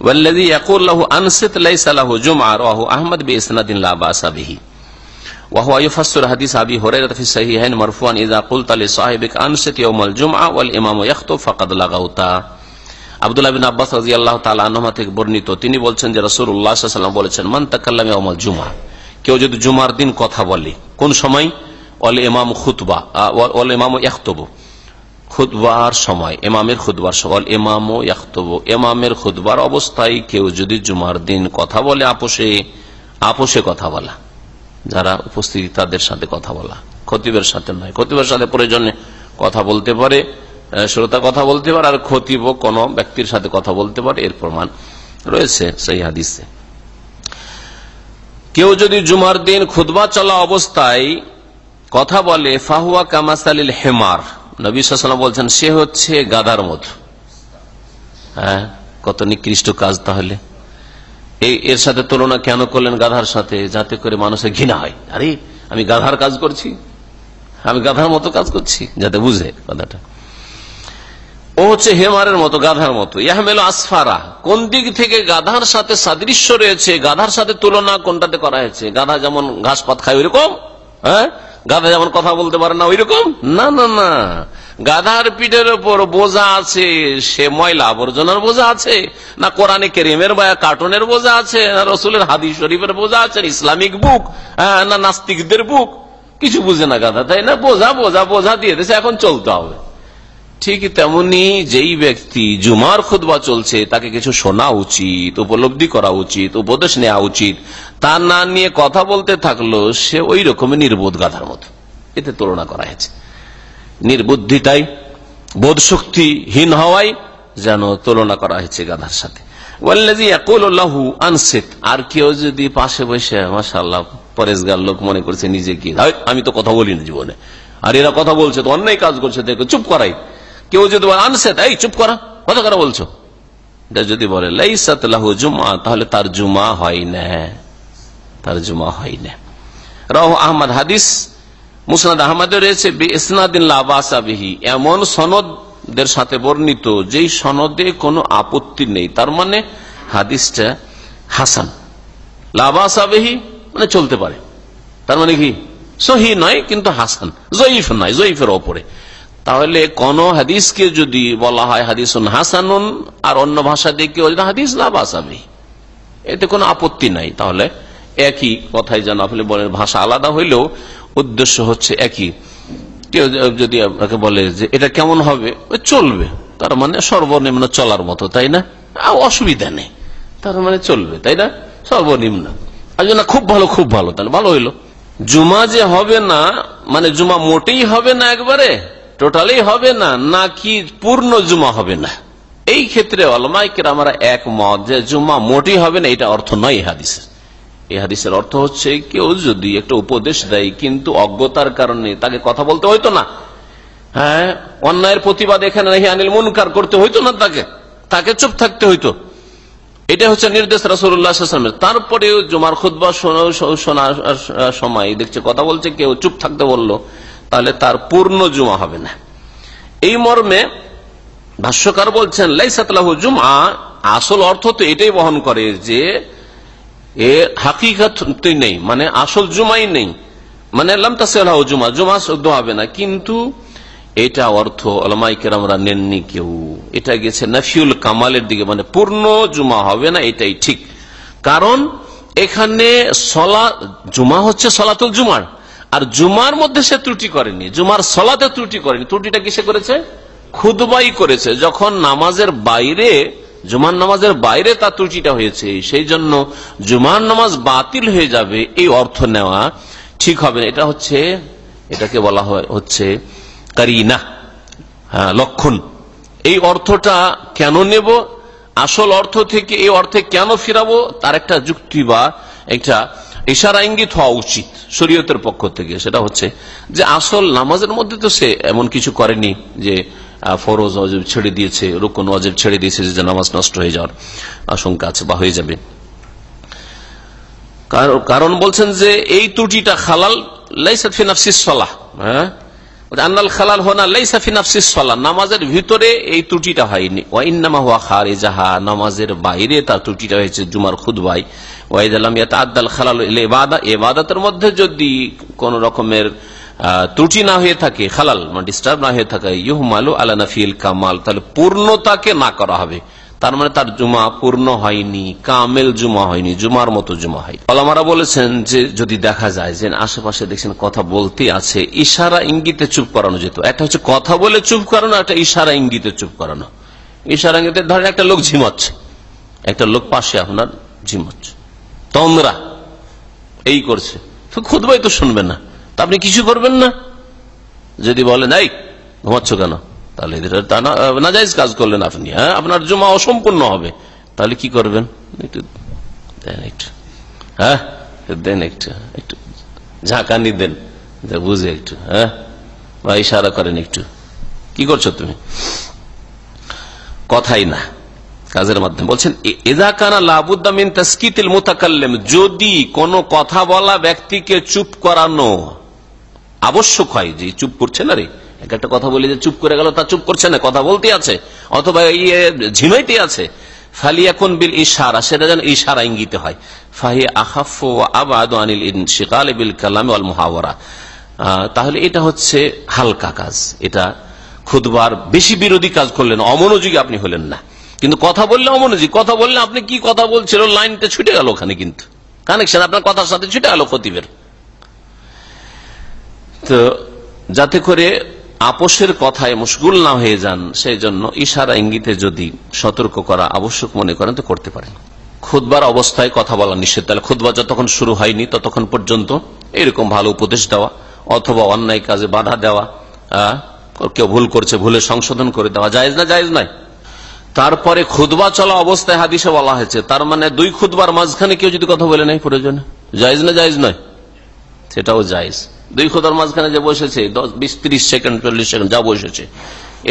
والذي يقول له أنصت ليس له جمعة رواه أحمد بإسناد لا بأس به وهو يفسر حديث أبي هريرة في الصحيحين مرفوعا إذا قلت لصاحبك أنصت يوم الجمعة والإمام يخطب فقد لغوتا আব্দুল্লাহ বিন আব্বাস রাজি আল্লাহ তালা আনহমা থেকে বর্ণিত তিনি বলছেন যে রসুল উল্লাহাম বলেছেন মান তাকাল্লাম ইয়াউমাল জুমা কেউ যদি জুমার দিন কথা বলে, কোন সময়? অল ইমাম খুতবা অল ইমাম ইয়াখতব। খুতবার সময় এমামের খুতবার সময় ইমাম ইয়াখতব। ইমামের খুতবার অবস্থায় কেউ যদি জুমার দিন কথা বলে আপোষে আপোষে কথা বলা। যারা উপস্থিতি তাদের সাথে কথা বলা। খতিবের সাথে নয়। খতিবের সাথে প্রয়োজনে কথা বলতে পারে শ্রোতা কথা বলতে পারে, আর খতিব কোন ব্যক্তির সাথে কথা বলতে পারে, এর প্রমাণ রয়েছে সেই হাদিসে। কেউ যদি জুমার দিন খুদবা চলা অবস্থায় কথা বলে, ফাহুয়া কামাসালিল হেমার, নবী সাল্লাম বলছেন, সে হচ্ছে গাধার মতো হ্যাঁ কত নিকৃষ্ট কাজ তাহলে। এই এর সাথে তুলনা কেন করলেন গাধার সাথে? যাতে করে মানুষের ঘৃণা হয়। আরে, আমি গাধার কাজ করছি। আমি গাধার মতো কাজ করছি, যাতে বুঝে কথাটা। ও হচ্ছে হেমারের মতো, গাধার মতো। ইয়াহমেল আসফারা। কোন দিক থেকে গাধার সাথে সাদৃশ্য রয়েছে, গাধার সাথে তুলনা কোনটাতে করা হয়েছে? গাধা যেমন ঘাস পাত খায় ওইরকম হ্যাঁ? গাধা যেমন কথা বলতে পারে না ওইরকম? না না না। গাধার পিঠের ওপর বোঝা আছে, সে ময়লা আবর্জনার বোঝা আছে, না কোরআনে কেরিমের বা কার্টুনের বোঝা আছে, না রসুলের হাদি শরীফের বোঝা আছে ইসলামিক বুক না নাস্তিকদের বুক। কিছু বুঝে না গাধা, তাই না? বোঝা বোঝা বোঝা দিয়ে দিয়েছে, এখন চলতে হবে। ঠিক তেমনি যেই ব্যক্তি জুমার খুদবা চলছে, তাকে কিছু শোনা উচিত, উপলব্ধি করা উচিত, উপদেশ নেওয়া উচিত তা না নিয়ে কথা বলতে থাকল সে ওই রকমের নির্বোধ গাধার মতো। এতে তুলনা করা হয়েছে। নির্বুদ্ধিতাই বোধ শক্তিহীন হওয়াই যেন তুলনা করা হয়েছে গাধার সাথে। আর কেউ যদি পাশে বসে মাসাল্লাহ পরেশগার লোক মনে করছে, নিজে কি? আমি তো কথা বলিনি জীবনে। আর এরা কথা বলছে, তো অন্যায় কাজ করছে, দেখো, চুপ করাই। কেউ যদি আনসে এই, চুপ করা। কথা করা বলছো। যদি বলে লাইসাতলাহু জুমা তাহলে তার জুমা হয় না। তার জুমা হয় না। রাহ আহমদ হাদিস, মুসনাদ আহমদে রয়েছে এমন সনদদের সাথে বর্ণিত, যেই সনদে কোনো আপত্তি নেই। তার মানে হাদিসটা হাসান। লাবাসাবিহি মানে চলতে পারে। তার মানে কি? সহি নয়, কিন্তু হাসান। জয়ীফ নয়, জয়ীফের ওপরে। তাহলে কোন হাদিসকে যদি বলা হয় হাদিসুন হাসানুন, আর অন্য ভাষা দিয়ে কেউ হাদিস লাবাসাবি এতে কোনো আপত্তি নাই। তাহলে একই কথাই যেন আপনি বলেন, ভাষা আলাদা হইলেও উদ্দেশ্য হচ্ছে একই। কেউ যদি আপনাকে বলে যে এটা কেমন হবে চলবে। তার মানে সর্বনিম্ন চলার মতো, তাই না? অসুবিধা নেই। তার মানে চলবে, তাই না? সর্বনিম্ন। আর না খুব ভালো খুব ভালো, তাহলে ভালো হইল। জুমা যে হবে না মানে জুমা মোটেই হবে না একবারে। টোটালি হবে না, নাকি পূর্ণ জুমা হবে না? এই ক্ষেত্রে অলমাইকের আমরা একমত যে জুমা মোটেই হবে না, এটা অর্থ নয় হাদিসের। এই হাদিসের অর্থ হচ্ছে কেউ যদি একটা উপদেশ দেয়, কিন্তু অজ্ঞতার কারণে তাকে কথা বলতে হইতো না। হ্যাঁ অন্যায়ের প্রতিবাদ এখানে নাকি আনিল মুনকার করতে হইতো না তাকে তাকে চুপ থাকতে হইতো। এটা হচ্ছে নির্দেশ রাসুল্লাহামের তারপরে জুমার খুদ্া শোনার সময় দেখছে, কথা বলছে, কেউ চুপ থাকতে বলল। তাহলে তার পূর্ণ জুমা হবে না। এই মর্মে ভাষ্যকার বলছেন লাইসাতলাহু জুমা আসল অর্থ তো এটাই বহন করে যে এ হাকিকত নেই মানে আসল জুমাই নেই। মানে লামতাসলাহ জুমা জুমা শুদ্ধ হবে না, কিন্তু এটা অর্থ আলমাইকের আমরা নেননি কেউ। এটা গেছে নাফিউল কামালের দিকে মানে পূর্ণ জুমা হবে না, এটাই ঠিক। কারণ এখানে সলা, জুমা হচ্ছে সলাতুল জুমার। আর জুমার মধ্যে সে ত্রুটি করেনি, জুমার সলাতে ত্রুটি করেনি। ত্রুটিটা কিসে করেছে? খুদবাই করেছে। যখন নামাজের বাইরে, জুমার নামাজের বাইরে তার ত্রুটিটা হয়েছে, সেই জন্য জুমার নামাজ বাতিল হয়ে যাবে, এই অর্থ নেওয়া ঠিক হবে এটা হচ্ছে, এটাকে বলা হয়, হচ্ছে কারিনা হ্যাঁ লক্ষণ। এই অর্থটা কেন নেব? আসল অর্থ থেকে এই অর্থে কেন ফিরাবো? তার একটা যুক্তি বা একটা ইশারা ইঙ্গিত হওয়া উচিত শরীয়তের পক্ষ থেকে। সেটা হচ্ছে যে আসল নামাজের মধ্যে তো সে এমন কিছু করেনি যে ফরোজ অজেব ছেড়ে দিয়েছে, রুকন অজেব ছেড়ে দিয়েছে, যে নামাজ নষ্ট হয়ে যাওয়ার আশঙ্কা আছে বা হয়ে যাবে। কার- কারণ বলছেন যে এই ত্রুটিটা খালাল লাইসাত ফিনাফসিস সালাহ হ্যাঁ? আন্নাল খালাল হোনা লাইসা ফি নাফসিস নামাজের ভিতরে এই ত্রুটিটা হয়নি। ওয়াইন্নামা হুয়া খারিজাহা, নামাজের বাইরে তার ত্রুটিটা হয়েছে জুমার খুদবাই ওয়াইদালাম ইয়াতাআদ্দাল খালাল ইলা ইবাদা, ইবাদতের মধ্যে যদি কোন রকমের ত্রুটি না হয়ে থাকে, খালাল মানে ডিস্টার্ব না হয়ে থাকে, ইহমালু আলা নাফিল কামাল, তাহলে পূর্ণতাকে না করা হবে। তার মানে তার জুমা পূর্ণ হয়নি, কামেল জুমা হয়নি, জুমার মতো জুমা হয় আলামারা বলেছেন যে, যদি দেখা যায় যে, আশেপাশে দেখছেন কথা বলতে আছে, ইশারা ইঙ্গিতে চুপ করানো যেত। একটা হচ্ছে কথা বলে চুপ করানো একটা ইশারা ইঙ্গিতে চুপ করানো। ইশারা ইঙ্গিতে ধরেন একটা লোক ঝিমাচ্ছে। একটা লোক পাশে আপনার ঝিমাচ্ছে। তোমরা এই করছে। তো খুদবাই তো শুনবেন না। তা আপনি কিছু করবেন না? যদি বলেন, এই, ঘুমাচ্ছ কেন? তাহলে নাজাইজ কাজ করলেন আপনি হ্যাঁ? আপনার জমা অসম্পূর্ণ হবে। তাহলে কি করবেন? একটু দেন একটু হ্যাঁ? দেন একটু একটু ঝাঁকানি দেন বুঝে একটু হ্যাঁ? ইশারা করেন একটু। কি করছ তুমি? কথাই না, কাজের মাধ্যমে। বলছেন, এ- এজা কানা লাবুদ্দামিন তাস্কিতিল মুতাকাল্লিম, যদি কোন কথা বলা ব্যক্তিকে চুপ করানো আবশ্যক হয়, যে চুপ করছে না রে এক একটা কথা বলি যে চুপ করে গেল, তা চুপ করছে না, কথা বলতে আছে, অথবা ইয়ে ঝিমাইতে আছে। বিল ইশারা, সেটা যেন ইশারা হয়। ফাহি বিল কালাম ওয়াল মুহাওয়ারা। তাহলে এটা হচ্ছে হালকা কাজ। এটা খুদবার বেশি বিরোধী কাজ করলেন, অমনোযোগী আপনি হলেন না। কিন্তু কথা বললে অমনোযোগী, কথা বললে আপনি কি কথা বলছিল, লাইনটা ছুটে গেল ওখানে কিন্তু। কানেকশন, আপনার কথার সাথে ছুটে গেল খতিবের। তো যাতে করে আপোষের কথায় মুশগুল না হয়ে যান সেই জন্য ইশারা ইঙ্গিতে যদি সতর্ক করা আবশ্যক মনে করেন তো করতে পারেন। খুদবার অবস্থায় কথা বলা নিষেধ। তাহলে খুদবা যতক্ষণ শুরু হয়নি, ততক্ষণ পর্যন্ত এরকম ভালো উপদেশ দেওয়া, অথবা অন্যায় কাজে বাধা দেওয়া কেউ ভুল করছে ভুলে সংশোধন করে দেওয়া, জায়েজ না, জায়েজ নাই তারপরে খুদবা চলা অবস্থায় হাদিসে বলা হয়েছে, তার মানে দুই খুদবার মাঝখানে কেউ যদি কথা বলে নেই প্রয়োজনে। জায়েজ না, জায়েজ নয়। সেটাও জায়েজ। দুই খুদার মাঝখানে যে বসেছে বিশ, ত্রিশ সেকেন্ড, চল্লিশ সেকেন্ড যা বসেছে।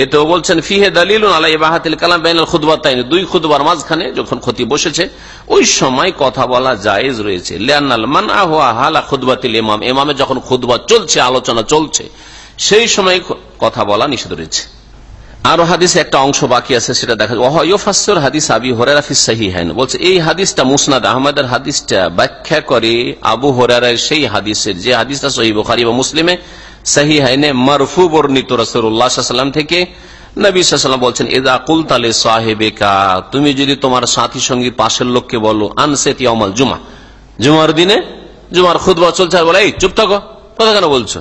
এতেও বলছেন, ফিহে দালিল কালাম বাইনাল খুদবার তাই দুই খুদবার মাঝখানে যখন ক্ষতি বসেছে, ওই সময় কথা বলা জায়েজ রয়েছে। লিয়ান্নাল মান হালা খুদবাতিল ইমাম। ইমামে যখন খুদবা চলছে, আলোচনা চলছে, সেই সময় কথা বলা নিষেধ রয়েছে। আরও হাদিসে একটা অংশ বাকি আছে, সেটা দেখা হাদিস আবি হ্যান বলছে, এই হাদিসটা মুসনাদ আহমদের হাদিসটা ব্যাখ্যা করে আবু হরারের সেই হাদিসের, যে হাদিসটা সহি বুখারি বা মুসলিমে সাহি হাইনে মারফু বর্ণিত রসুল্লাহাম থেকে নবী সাল্লাম বলছেন এদা কুল তালে সাহেবেকা তুমি যদি তোমার সাথী সঙ্গী পাশের লোককে বলো, আনসেতি অমল জুমা জুমার দিনে জুমার খুদবা চলছে, আর বলে, এই, চুপ থাকো কথা কেন বলছো?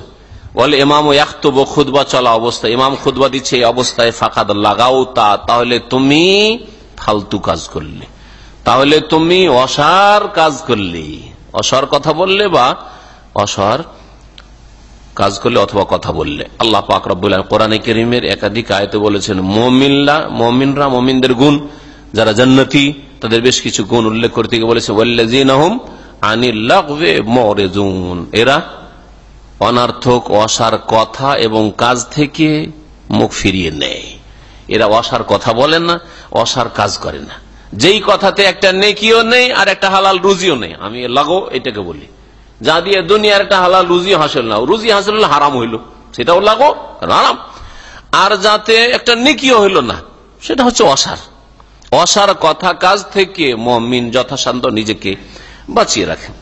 বলে, ইমাম ইয়াক্তব খুদবা চলা অবস্থা। ইমাম খুদবা দিচ্ছে, এই অবস্থায় ফাঁকাদ লাগাও তা, তাহলে তুমি ফালতু কাজ করলে। তাহলে তুমি অসার কাজ করলে। অসার কথা বললে বা অসার কাজ করলে অথবা কথা বললে। আল্লাহ পাক রব্বুল কোরআনে করিমের একাধিক আয়তে বলেছেন, মমিনরা মমিনরা, মমিনদের গুণ, যারা জান্নাতি, তাদের বেশ কিছু গুণ উল্লেখ করতে গিয়ে বলেছে। ওয়াল্লাযীনাহুম আনিল লাগবে মরেজুন এরা অনার্থক অসার কথা এবং কাজ থেকে মুখ ফিরিয়ে নেয়। এরা অসার কথা বলে না, অসার কাজ করে না। যেই কথাতে একটা নেকিও নেই আর একটা হালাল রুজিও নেই। আমি লাগো এটাকে বলি। যা দিয়ে দুনিয়ার একটা হালাল রুজি হাসিল না রুজি হাসিল হলে হারাম হইল। সেটাও লাগো হারাম। আর যাতে একটা নেকিও হইল না, সেটা হচ্ছে অসার। অসার কথা কাজ থেকে মমিন যথাসাধ্য নিজেকে বাঁচিয়ে রাখেন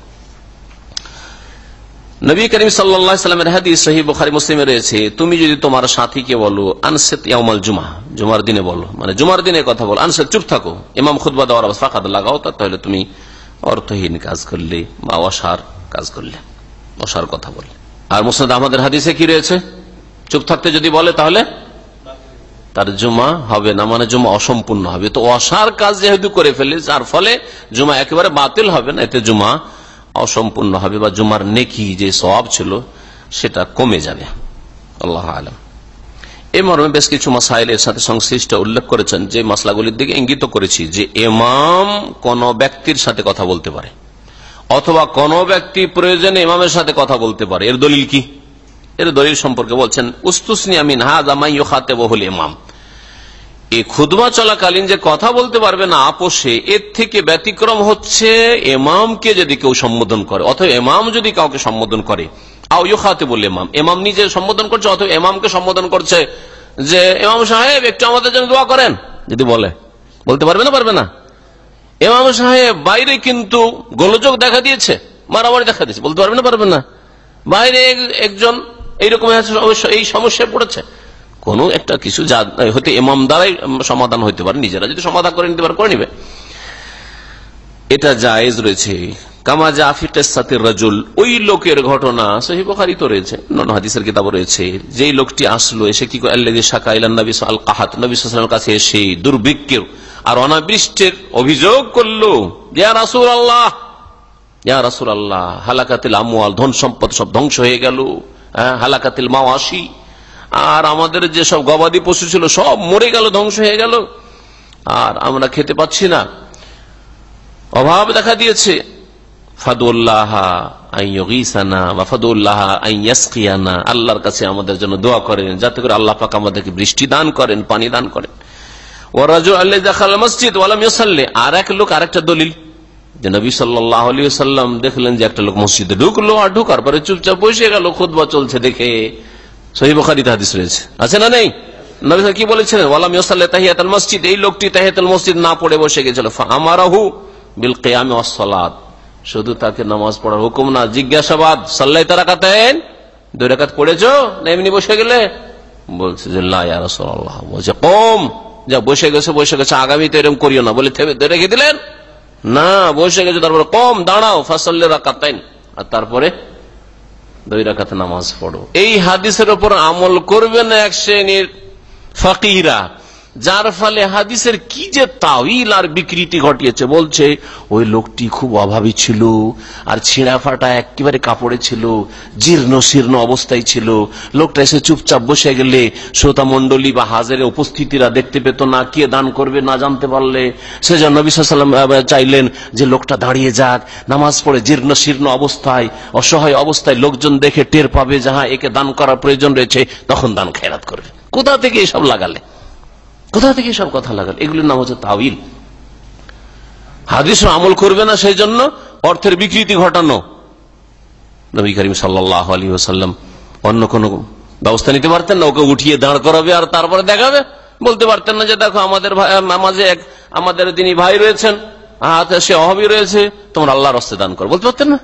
নবী করিম সাল্লামের হাদিস সহি বুখারি মুসলিমে রয়েছে, তুমি যদি তোমার সাথীকে বলো, আনসেত ইয়ামাল জুমা জুমার দিনে বলো মানে জুমার দিনে কথা বলো, আনসেত, চুপ থাকো, ইমাম খুদবা দেওয়ার অবস্থা লাগাও তাহলে তুমি অর্থহীন কাজ করলে বা অসার কাজ করলে, অসার কথা বললে। আর মুসনাদ আহমদের হাদিসে কি রয়েছে? চুপ থাকতে যদি বলে তাহলে? তার জুমা হবে না মানে জুমা অসম্পূর্ণ হবে। তো অসার কাজ যেহেতু করে ফেলে, যার ফলে জুমা একেবারে বাতিল হবে না, এতে জুমা অসম্পূর্ণ হবে বা জুমার নেকি যে সব ছিল, সেটা কমে যাবে। আল্লাহ আলম। এই মর্মে বেশ কিছু মাসাইল এর সাথে সংশ্লিষ্ট উল্লেখ করেছেন, যে মশলাগুলির দিকে ইঙ্গিত করেছি যে এমাম কোন ব্যক্তির সাথে কথা বলতে পারে, অথবা কোন ব্যক্তি প্রয়োজনে ইমামের সাথে কথা বলতে পারে। এর দলিল কি? এর দলিল সম্পর্কে বলছেন উস্তুসনি আমিন হাজ আমাই খাতে বহুল ইমাম। খুদবা চলাকালীন যে কথা বলতে পারবে না আপোষে, এর থেকে ব্যতিক্রম হচ্ছে এমামকে যদি কেউ সম্বোধন করে। অথবা এমাম যদি কাউকে সম্বোধন করে। বললে এমাম। এমাম নিজে সম্বোধন করছে, অথবা এমামকে সম্বোধন করছে যে, এমাম সাহেব, একটু আমাদের জন্য দোয়া করেন। যদি বলে। বলতে পারবে না পারবে না। এমাম সাহেব বাইরে কিন্তু গোলযোগ দেখা দিয়েছে, মারামারি দেখা দিয়েছে। বলতে পারবে না পারবে না। বাইরে এক- একজন এইরকম এই সমস্যায় পড়েছে। কোন একটা কিছু যা হতে এমাম দ্বারাই সমাধান হইতে পারে নিজেরা যদি সমাধান করে নিতে পারে করে নিবে। এটা জায়েজ রয়েছে। কামা জাফি কেসাতের রাজুল ওই লোকের ঘটনা সহি বখারি তো রয়েছে নন হাদিসের কিতাব রয়েছে। যেই লোকটি আসলো এসে কি আল্লাহ শাখা ইলান নবী আল কাহাত নবী সাল্লামের কাছে এসে দুর্ভিক্ষের আর অনাবৃষ্টের অভিযোগ করল ইয়া রাসূল আল্লাহ ইয়া রাসূল আল্লাহ হালাকাতিল আমওয়াল ধন সম্পদ সব ধ্বংস হয়ে গেল হ্যাঁ, হালাকাতিল মাওয়াশি আর আমাদের যে সব গবাদি পশু ছিল সব মরে গেল, ধ্বংস হয়ে গেল। আর আমরা খেতে পাচ্ছি না। অভাব দেখা দিয়েছে। আল্লাহর কাছে আমাদের জন্য দোয়া করেন, যাতে করে আল্লাহ পাক আমাদেরকে বৃষ্টি দান করেন, পানি দান করেন। মসজিদ আর এক লোক, আরেকটা দলিল। যে নবী সাল্লাহ সাল্লাম দেখলেন যে একটা লোক মসজিদে ঢুকলো, আর ঢুকার পরে চুপচাপ বসে গেল খুদবা চলছে দেখে। রয়েছে। আছে না কি বলেছিলেন? ওয়ালাম মসজিদ, এই লোকটি মসজিদ না পড়ে বসে গেছিল। বিল শুধু তাকে নামাজ পড়ার হুকুম না, জিজ্ঞাসাবাদ সাল্লাই তারা কাতেন দুই রাকাত পড়েছো না এমনি বসে গেলে? বলছে যে, লা বলছে, কম। যা বসে গেছে বসে গেছে। আগামীতে এরকম করিও না। বলে, থেমে রেখে দিলেন? না, বসে গেছে। তারপরে, কম, দাঁড়াও, ফাসল্লে রাকাতাইন। আর তারপরে দুই রাখাত নামাজ পড়ো। এই হাদিসের ওপর আমল করবে না এক শ্রেণির ফকিরা। যার ফলে হাদিসের কি যে তাওইল আর বিকৃতি ঘটিয়েছে, বলছে, ওই লোকটি খুব অভাবী ছিল, আর ছিঁড়া ফাটা একেবারে কাপড়ে ছিল, জীর্ণ শীর্ণ অবস্থায় ছিল। লোকটা এসে চুপচাপ বসে গেলে শ্রোতা মন্ডলী বা হাজারে উপস্থিতিরা দেখতে পেত না, কে দান করবে না জানতে পারলে। সেজন্য নবিসাল্লাম চাইলেন যে লোকটা দাঁড়িয়ে যাক, নামাজ পড়ে জীর্ণ শীর্ণ অবস্থায়, অসহায় অবস্থায় লোকজন দেখে টের পাবে, যাহা একে দান করার প্রয়োজন রয়েছে, তখন দান খেরাত করবে। কোথা থেকে এসব লাগালে? কোথা থেকে সব কথা লাগাল? এগুলির নাম হচ্ছে তাওইল হাদিস আমল করবে না সেই জন্য অর্থের বিকৃতি ঘটানো। নবী করিম সাল্লাহ আলী ওসাল্লাম অন্য কোন ব্যবস্থা নিতে পারতেন না, ওকে উঠিয়ে দাঁড় করাবে আর তারপরে দেখাবে। বলতে পারতেন না যে, দেখো, আমাদের মাঝে এক, আমাদের তিনি ভাই রয়েছেন, হাতে, সে অভাবী রয়েছে, তোমরা আল্লাহর হস্তে দান করো। বলতে পারতেন না।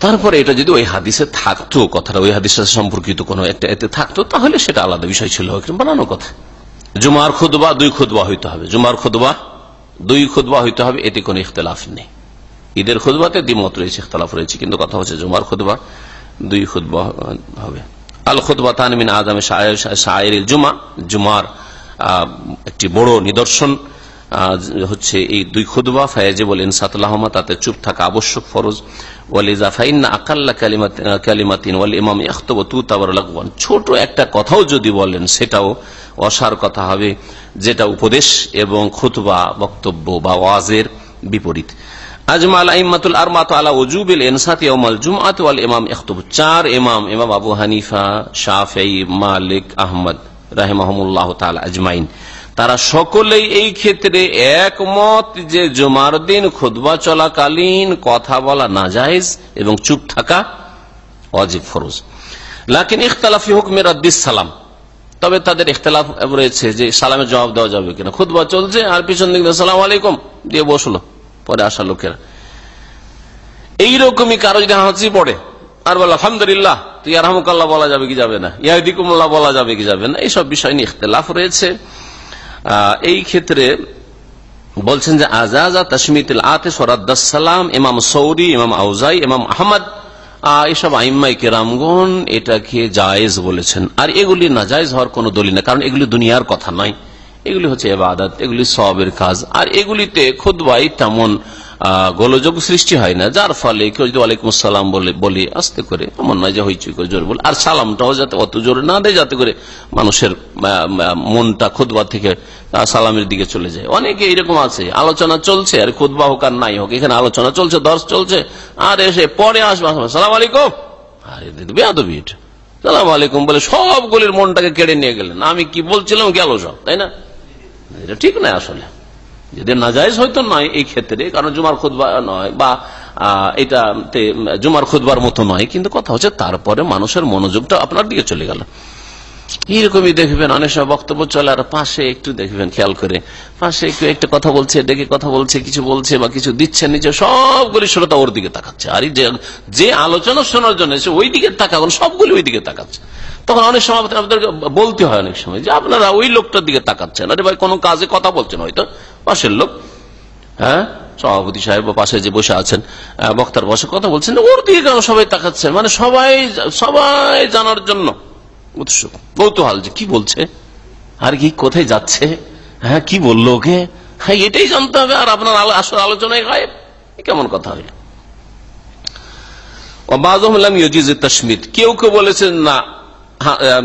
তারপরে এটা যদি ওই হাদিসে থাকতো, কথাটা ওই হাদিসের সম্পর্কিত কোনো একটা এতে থাকতো, তাহলে সেটা আলাদা বিষয় ছিল। বানানো কথা। জুমার খুদবা দুই খুদবা হইতে হবে। জুমার খুদবা দুই খুদবা হইতে হবে এতে কোনো ইখতলাফ নেই। ঈদের খুদবাতে দ্বিমত রয়েছে, ইখতলাফ রয়েছে, কিন্তু কথা হচ্ছে জুমার খুদবা দুই খুদবা হবে। আল খুদবা তানমিন আজমে শায়ের জুমা, জুমার একটি বড় নিদর্শন হচ্ছে এই দুই খুদবা ফায়াজে বলেন তাতে চুপ থাকা আবশ্যক ফরজ। ছোট একটা কথাও যদি বলেন, সেটাও অসার কথা হবে, যেটা উপদেশ এবং খুতবা, বক্তব্য বা ওয়াজের বিপরীত। আজমাল আইমাতুল আরমাত আলা ওজুবিল ইনসাতি ইয়াউমাল জুমআত ওয়াল ইমাম ইয়াখতুব। চার ইমাম ইমাম আবু হানিফা, শাফিঈ, মালিক, আহমদ রাহিমাহুমুল্লাহ তাআলা আজমাইন। তারা সকলেই এই ক্ষেত্রে একমত যে জুমার দিন খুদবা চলাকালীন কথা বলা না নাজায়েজ এবং চুপ থাকা অজিব ফরজ। লাকিন ইখতালাফি হুকমের আদিস সালাম। তবে তাদের ইখতলাফ রয়েছে যে সালামের জবাব দেওয়া যাবে কিনা। খুদবা চলছে আর পিছন দিক সালাম আলাইকুম দিয়ে বসল পরে আসা লোকেরা। এইরকমই কারও যদি হাঁচি পড়ে, আর বল, আলহামদুলিল্লাহ, তুই আরহামকাল্লাহ বলা যাবে কি যাবে না? ইয়াদিকুমুল্লাহ বলা যাবে কি যাবে না? এইসব বিষয় নিয়ে ইখতলাফ রয়েছে। এই ক্ষেত্রে বলছেন যে আজাজা তসমিতুল আতে সরাদাম ইমাম সৌরি, ইমাম আউজাই, ইমাম আহমদ এসব আইম্মাই কেরামগন এটাকে জায়েজ বলেছেন। আর এগুলি না জায়েজ হওয়ার কোন দলিল না কারণ এগুলি দুনিয়ার কথা নয়। এগুলি হচ্ছে এবাদত এগুলি সবের কাজ। আর এগুলিতে খুদ্ তেমন গোলযোগ সৃষ্টি হয় না। যার ফলে কেউ যদি ওয়ালাইকুম আসসালাম বলে বলি, আস্তে করে, এমন নয় যে হইচই করে, জোর বলে। আর সালামটাও যাতে অত জোরে না দেয়, যাতে করে মানুষের মনটা খুদবা থেকে সালামের দিকে চলে যায়। অনেকে এরকম আছে। আলোচনা চলছে, আর খুদবা হোক আর নাই হোক, এখানে আলোচনা চলছে, দর্শ চলছে, আর এসে পরে আসবে সালাম আলাইকুম। আরে বেয়াদবি সালাম আলাইকুম বলে সবগুলির মনটাকে কেড়ে নিয়ে গেলেন। আমি কি বলছিলাম, গেল সব, তাই না? এটা ঠিক নয় আসলে। যদি নাজাইজ হয়তো নয়, এই ক্ষেত্রে, কারণ জুমার খুদবা নয়, বা এটা জুমার খুদবার মতো নয়, কিন্তু কথা হচ্ছে তারপরে মানুষের মনোযোগটা আপনার দিকে চলে গেল। এইরকমই দেখবেন, অনেক সময় বক্তব্য চলে, আর পাশে একটু দেখবেন, খেয়াল করে। পাশে একটু একটা কথা বলছে, ডেকে কথা বলছে, কিছু বলছে, বা কিছু দিচ্ছে নিচে সবগুলি শ্রোতা ওর দিকে তাকাচ্ছে। আর যে- আলোচনা শোনার জন্য এসে ওই দিকে তাকাবেন সবগুলি ওই দিকে তাকাচ্ছে। তখন অনেক সময় আপনাদেরকে বলতে হয় অনেক সময়, যে আপনারা ওই লোকটার দিকে তাকাচ্ছেন। আরে ভাই, কোনো কাজে কথা বলছেন হয়তো। পাশের লোক হ্যাঁ? সভাপতি সাহেব বা পাশে যে বসে আছেন বক্তার বসে কথা বলছেন, ওর দিকে কেন সবাই তাকাচ্ছেন? মানে সবাই সবাই জানার জন্য উৎসুক। কৌতূহল যে কি বলছে? আর কি, কোথায় যাচ্ছে? হ্যাঁ কি বলল ওকে? হ্যাঁ এটাই জানতে হবে, আর আপনার আসল আলোচনায় গায়েব। কেমন কথা হইল তসমিত কেউ কেউ বলেছেন,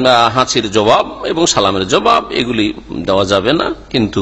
না হাঁচির জবাব এবং সালামের জবাব, এগুলি দেওয়া যাবে না, কিন্তু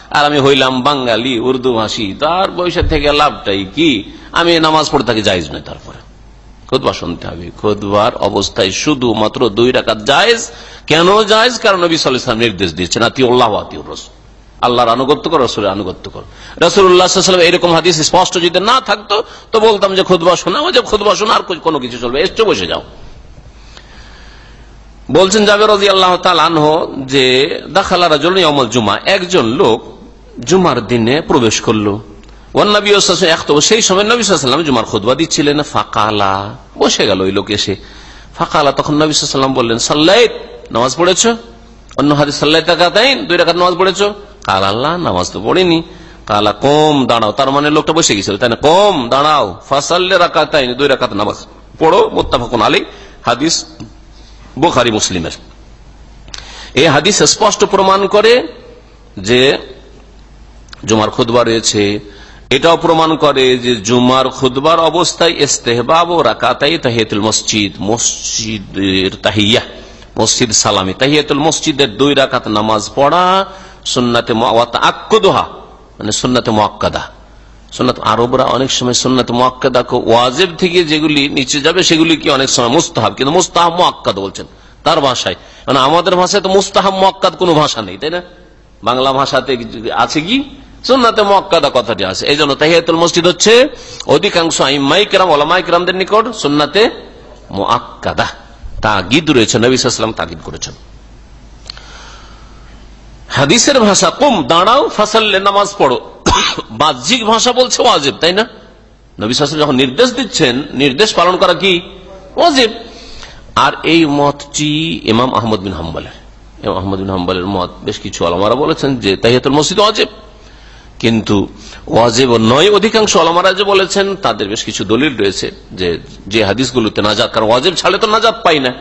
আর আমি হইলাম বাঙালি, উর্দু ভাষী। তার বৈশাখ থেকে লাভটাই কি? আমি নামাজ পড়ে থাকি যাইজ নয় তারপরে। খুদবা শুনতে হবে। খুদবার অবস্থায় শুধু মাত্র দুই রাকাত জায়েজ। কেন জায়েজ? কারণ নবী নির্দেশ দিয়েছেন, আতি উল্লাহ আতি রসুল। আল্লাহর আনুগত্য কর, রসুলের আনুগত্য কর। রসুল্লাহাম এরকম হাদিস স্পষ্ট যদি না থাকতো, তো বলতাম যে খুদবা শোনা যে খুদবা শোনা, আর কোনো কিছু চলবে এসছে বসে যাও। বলছেন যাবে রাজি আল্লাহ আনহ যে, দাখালা রাজল জুমা একজন লোক জুমার দিনে প্রবেশ করল। সেই সময় নবী সাল্লাম জুমার খুদবা দিচ্ছিলেন। ফাকালা, বসে গেল ওই লোক এসে। ফাকালা, তখন নবী সাল্লাম বললেন সাল্লাইত নামাজ পড়েছ? অন্য হাদিস, সাল্লাই তাকাতাইন দুই রাখাত নামাজ পড়েছ? কাল আল্লাহ, নামাজ তো পড়িনি। কালা, কম, দাঁড়াও। তার মানে লোকটা বসে গেছিল, তাই না? কম, দাঁড়াও। ফাসাল্লে রাকাতাইন দুই রাখাত নামাজ পড়ো, মোত্তাফাকুন আলী হাদিস বোখারি, মুসলিমের। এই হাদিস স্পষ্ট প্রমাণ করে যে জুমার খুদবা রয়েছে। এটাও প্রমাণ করে যে জুমার খুদবার অবস্থায় ইস্তেহবাব ও রাকাতাই তাহিয়াতুল মসজিদ, মসজিদের তাহিয়া, মসজিদ সালামি তাহিয়াতুল মসজিদের দুই রাকাত নামাজ পড়া সুন্নাতে আক্কদোহা মানে সুন্নাতে মোয়াক্কাদা সুন্নাত আরবরা অনেক সময় সুন্নাত মোয়াক্কাদা ওয়াজেব থেকে যেগুলি নিচে যাবে সেগুলি কি অনেক সময় মুস্তাহাব, কিন্তু মুস্তাহাব মোয়াক্কাদ বলছেন তার ভাষায়। মানে আমাদের ভাষায় তো মুস্তাহাব মোয়াক্কাদ কোনো ভাষা নেই, তাই না? বাংলা ভাষাতে আছে কি? সুন্নাতে মক্কাদা কথাটি আছে। এই জন্য তাহিয়াতুল মসজিদ হচ্ছে অধিকাংশ আইমাইকরাম ওলামাইকরামদের নিকট সুন্নাতে মোয়াক্কাদা। তাগিদ রয়েছে নবীলাম তাগিদ করেছেন। হাদিসের ভাষা, কুম, দাঁড়াও, ফাসাল্লে, নামাজ পড়ো। বাহ্যিক ভাষা বলছে ওয়াজেব, তাই না? নবী সাল যখন নির্দেশ দিচ্ছেন, নির্দেশ পালন করা কি? ওয়াজেব। আর এই মতটি ইমাম আহমদ বিন হাম্বালের। ইমাম আহমদ বিন হাম্বালের মত বেশ কিছু আলমারা বলেছেন যে তাহিয়াতুল মসজিদ ওয়াজেব। কিন্তু ওয়াজেব নয় অধিকাংশ আলমারা যে বলেছেন, তাদের বেশ কিছু দলিল রয়েছে যে যে হাদিসগুলোতে নাজাত, কারণ ওয়াজেব ছাড়লে তো নাজাত পাই না।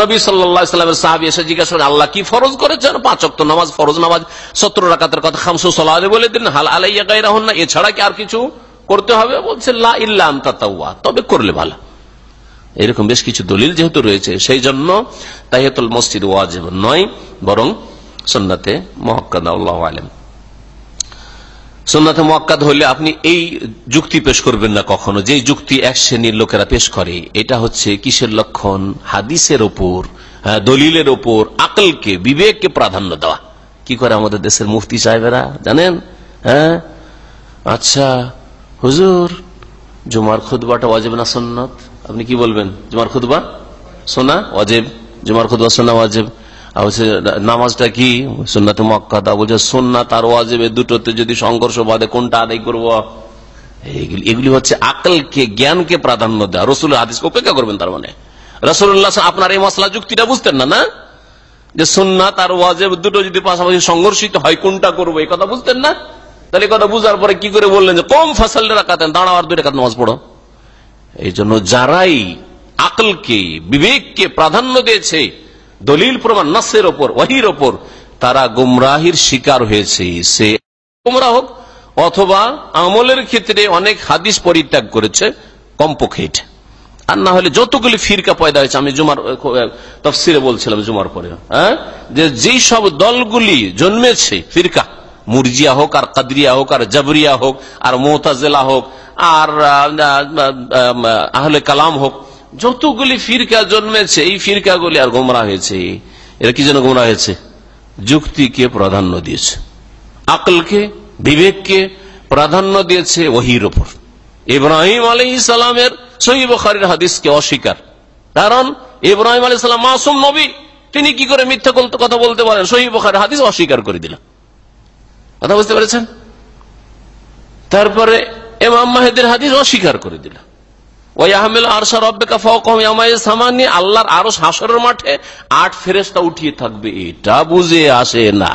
নবী সাল্লামের সাহাবি এসে জিজ্ঞাসা আল্লাহ কি ফরজ করেছেন? পাঁচ অক্ট নামাজ, ফরজ নামাজ, সত্তর রাকাতের কথা খামসু সাল্লাহ বলে দিন হাল আলাইয়া গাই রাহুন না এছাড়া কি আর কিছু করতে হবে? বলছে, লা তবে করলে ভালো। এরকম বেশ কিছু দলিল যেহেতু রয়েছে, সেই জন্য তাহিয়াতুল মসজিদ ওয়াজেব নয়, বরং সন্নাতে মহক্কাদা আলম সোনাতে মোয়াক্কাদ হলে আপনি এই যুক্তি পেশ করবেন না কখনো। যে যুক্তি এক শ্রেণির লোকেরা পেশ করে, এটা হচ্ছে কিসের লক্ষণ? হাদিসের ওপর দলিলের ওপর, আকলকে, বিবেককে প্রাধান্য দেওয়া। কি করে আমাদের দেশের মুফতি সাহেবেরা, জানেন? হ্যাঁ? আচ্ছা হুজুর, জুমার খুদবাটা ওয়াজেব না সন্ন্যত আপনি কি বলবেন? জুমার খুদবা সোনা? ওয়াজেব। জুমার খুদবা সোনা, ওয়াজেব। নামাজটা কি? সুন্নাতে মক্কাদা বলছে সোননাথ আর ওয়াজেবে দুটোতে যদি সংঘর্ষ বাদে কোনটা আদায় করব? এগুলি হচ্ছে আকলকে, জ্ঞানকে প্রাধান্য দেওয়া। রসুল হাদিসকে উপেক্ষা করবেন তার মানে। রসুল্লাহ আপনার এই মশলা যুক্তিটা বুঝতেন না না? যে সোননাথ আর ওয়াজেব দুটো যদি পাশাপাশি সংঘর্ষিত হয়, কোনটা করব? এই কথা বুঝতেন না? তাহলে কথা বুঝার পরে কি করে বললেন যে, কম ফাসাল রাখাতেন দাঁড়াও, আর দুই রেখাত নামাজ পড়ো। এই জন্য যারাই আকলকে, বিবেককে প্রাধান্য দিয়েছে দলিল প্রমাণ, নাসের ওপর, ওয়াহির ওপর, তারা গুমরাহির শিকার হয়েছে। সে গোমরা হোক, অথবা আমলের ক্ষেত্রে অনেক হাদিস পরিত্যাগ করেছে, কমপক্ষে আর না হলে যতগুলি ফিরকা পয়দা হয়েছে, আমি জুমার তফসিরে বলছিলাম জুমার পরে হ্যাঁ? যে যেই সব দলগুলি জন্মেছে, ফিরকা, মুরজিয়া হোক, আর কাদরিয়া হোক, আর জাবরিয়া হোক, আর মোতাজেলা হোক, আর আহলে কালাম হোক যতগুলি ফিরকা জন্মেছে, এই ফিরকাগুলি আর গোমরা হয়েছে। এরা কি যেন গোমরা হয়েছে? যুক্তিকে প্রাধান্য দিয়েছে। আকলকে, বিবেককে প্রাধান্য দিয়েছে ওহির ওপর ইব্রাহিম আলী ইসলামের সহিব খারির হাদিসকে অস্বীকার। কারণ ইব্রাহিম আলী সালাম মাসুম নবী। তিনি কি করে মিথ্যা কথা বলতে পারেন? সহিব খারির হাদিস অস্বীকার করে দিলেন। কথা বুঝতে পেরেছেন? তারপরে এমাম মাহেদের হাদিস অস্বীকার করে দিল আল্লাহর মাঠে আট উঠিয়ে থাকবে। এটা বুঝে আসে না।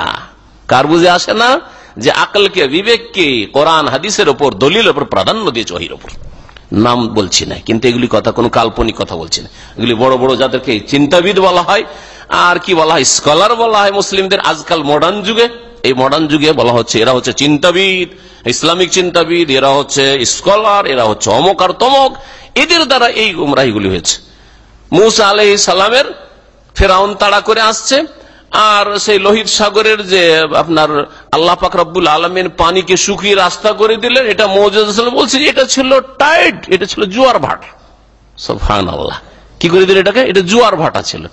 কার বুঝে আসে না? যে আকলকে, বিবেককে কোরআন, হাদিসের ওপর দলিল ওপর প্রাধান্য দিয়েছে ওপর। নাম বলছি না, কিন্তু এগুলি কথা কোনো কাল্পনিক কথা বলছি না। এগুলি বড় বড় যাদেরকে চিন্তাবিদ বলা হয়, আর কি বলা হয়, স্কলার বলা হয় মুসলিমদের আজকাল মডার্ন যুগে। এই মডার্ন যুগে বলা হচ্ছে, এরা হচ্ছে চিন্তাবিদ, ইসলামিক চিন্তাবিদ, এরা হচ্ছে স্কলার, এরা হচ্ছে অমক আর তমক। এদের দ্বারা এই গুমরাহিগুলি হয়েছে। মুসা আলাই সালামের ফেরাউন তাড়া করে আসছে, আর সেই লোহিত সাগরের যে আপনার আল্লাহ রব্বুল আলমের পানিকে শুকিয়ে রাস্তা করে দিলেন, এটা মৌজাদ বলছে এটা ছিল টাইট এটা ছিল জুয়ার ভাট। সোফান আল্লাহ কি করে দিল এটাকে? এটা জুয়ার ভাটা ছিল।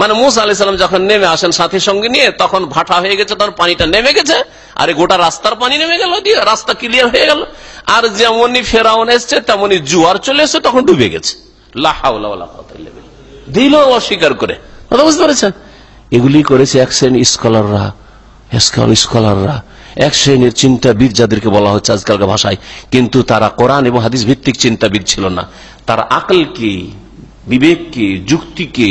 মানে মুসা আলি সাল্লাম যখন নেমে আসেন সাথী সঙ্গে নিয়ে, তখন ভাটা হয়ে গেছে তখন পানিটা নেমে গেছে, আর গোটা রাস্তার পানি নেমে গেল দিয়ে রাস্তা ক্লিয়ার হয়ে গেল। আর যেমনই ফেরাউন এসছে তেমনি জুয়ার চলে এসছে, তখন ডুবে গেছে। দিল অস্বীকার করে। কথা বুঝতে পেরেছেন? এগুলি করেছে এক শ্রেণি স্কলাররা স্কলাররা এক শ্রেণির চিন্তাবিদ যাদেরকে বলা হচ্ছে আজকালকার ভাষায়, কিন্তু তারা কোরআন এবং হাদিস ভিত্তিক চিন্তাবিদ ছিল না। তারা আকলকে বিবেককে, যুক্তিকে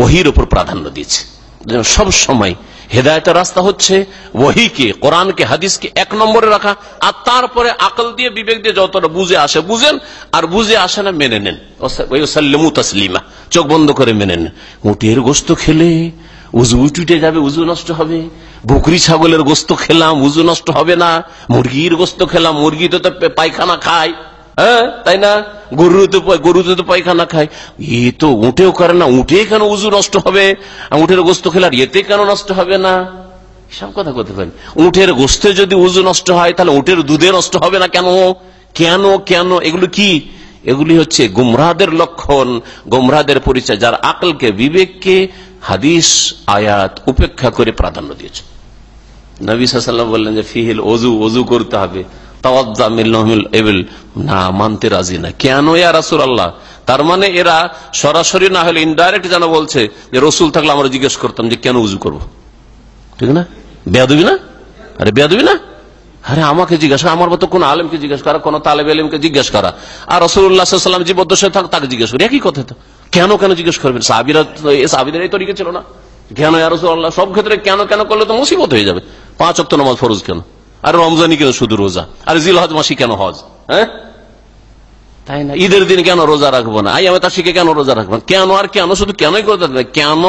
ওহির ওপর প্রাধান্য দিয়েছে। সব সময় হেদায়তের রাস্তা হচ্ছে ওহিকে, কোরআনকে, হাদিসকে এক নম্বরে রাখা, আর তারপরে আকল দিয়ে, বিবেক দিয়ে যতটা বুঝে আসে বুঝেন, আর বুঝে আসে না মেনে নেন। সাল্লিমু তসলিমা, চোখ বন্ধ করে মেনে নেন। উটের গোস্ত খেলে উজু টুটে যাবে, উজু নষ্ট হবে। বকরি ছাগলের গোস্ত খেলাম, উজু নষ্ট হবে না। মুরগির গোস্ত খেলাম, মুরগি তো পায়খানা খায়। হ্যাঁ তাই না? গরু তো গরুতে তো পায়খানা খায়। এ তো উঠেও করে না উঠে কেন উজু নষ্ট হবে? উঠের গোস্ত খেলার এতে কেন নষ্ট হবে না? সব কথা করতে পারেন। উঠের গোস্তে যদি উজু নষ্ট হয়, তাহলে উঠের দুধে নষ্ট হবে না কেন? কেন কেন? এগুলো কি? এগুলি হচ্ছে গুমরাদের লক্ষণ, গুমরাদের পরিচয়, যার আকলকে, বিবেককে হাদিস, আয়াত উপেক্ষা করে প্রাধান্য দিয়েছে। নবী সাল্লাম বললেন যে, ফিহিল অজু অজু করতে হবে। না, মানতে রাজি না। কেন রাসুল আল্লাহ তার মানে এরা সরাসরি না হলে ইনডাইরেক্ট যেন বলছে যে রসুল থাকলে আমরা জিজ্ঞেস করতাম যে কেন উজু করব। ঠিক না? বেয়াদবি না? আরে বেয়াদবি না? আরে আমাকে জিজ্ঞাসা আমার মতো কোন আলমকে জিজ্ঞেস করা, কোন তালেব আলমকে জিজ্ঞেস করা। আর রসুল্লাহাম জীবদ্দশায় থাক, তাকে জিজ্ঞেস করি। একই কথা তো। কেন কেন জিজ্ঞেস করবেন? সাহাবিরা সাহাবিদের এই তরিকে ছিল না। কেন রসুল্লাহ সব ক্ষেত্রে কেন কেন করলে তো মুসিবত হয়ে যাবে। পাঁচ অক্ট নামাজ ফরজ কেন? আর রমজানি কেন শুধু রোজা? আর জিল হজ মাসি কেন হজ? হ্যাঁ? তাই না? ঈদের দিন কেন রোজা রাখব না? আই আমি তার শিখে কেন রোজা রাখব কেন আর কেন? শুধু কেনই করতে কেন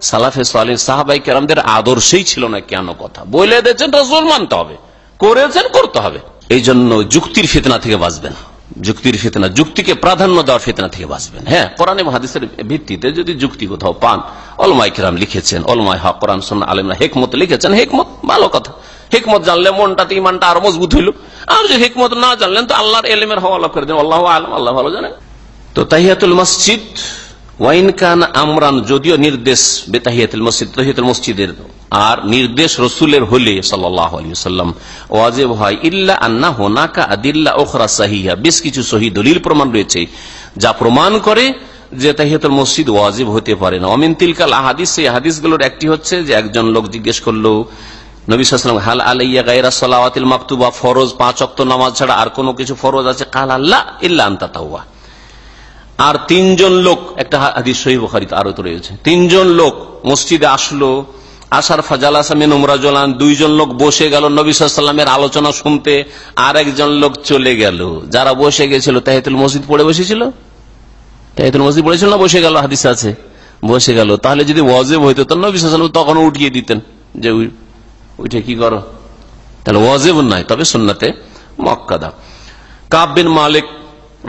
সালাফে সালিন সাহাবাই কেরামদের আদর্শই ছিল না কেন কথা? বলে দিয়েছেন রসুল মানতে হবে। করেছেন, করতে হবে। এই জন্য যুক্তির ফিতনা থেকে বাঁচবেন। যুক্তির ফিতনা, যুক্তিকে প্রাধান্য দেওয়ার ফিতনা থেকে বাঁচবেন। হ্যাঁ কোরআন এবং হাদিসের ভিত্তিতে যদি যুক্তি কোথাও পান অলমাই কিরাম লিখেছেন অলমাই হক, কোরআন আলমরা হেকমত লিখেছেন, হেকমত, ভালো কথা। হেকমত জানলে মনটাতে ইমানটা আরও মজবুত হইল। আর যে হেকমত না জানলেন, তো আল্লাহর এলিমের হওয়ালা করে দেন আল্লাহ আলম, আল্লাহ ভালো জানেন। তো তাহিয়াতুল মসজিদ, ওয়াইন কান আমরান, যদিও নির্দেশ বেতাহিয়াতুল মসজিদ, তহিয়াতুল মসজিদের। আর নির্দেশ রসুলের হলে সাল্লাম ওয়াজেব হয়, ইল্লা আন্না হোনাকা আদিল্লা ওখরা সাহিয়া বেশ কিছু সহি দলিল প্রমাণ রয়েছে, যা প্রমাণ করে যে তাহিয়াতুল মসজিদ ওয়াজিব হতে পারে না। অমিন তিলকাল আহাদিস, সেই হাদিসগুলোর একটি হচ্ছে যে একজন লোক জিজ্ঞেস করল পাঁচ অক্ত নামাজ ছাড়া আর কোনো কিছু ফরজ আছে? আর তিনজন লোক, একটা হাদিস তিনজন লোক মসজিদে আসলো, আসার ফাজাল আসামিন দুইজন লোক বসে গেল নবী আলোচনা শুনতে আর একজন লোক চলে গেল। যারা বসে গেছিল তাহিতুল মসজিদ পড়ে বসেছিল? তাহিতুল মসজিদ পড়েছিল না বসে গেল? হাদিস আছে। বসে গেল। তাহলে যদি ওয়াজেব হইতো নবী তখন উঠিয়ে দিতেন যে উঠে কি করো? তাহলে ওয়াজেব নয় তবে সুন্নাতে মক্কাদা কাব বিন মালিক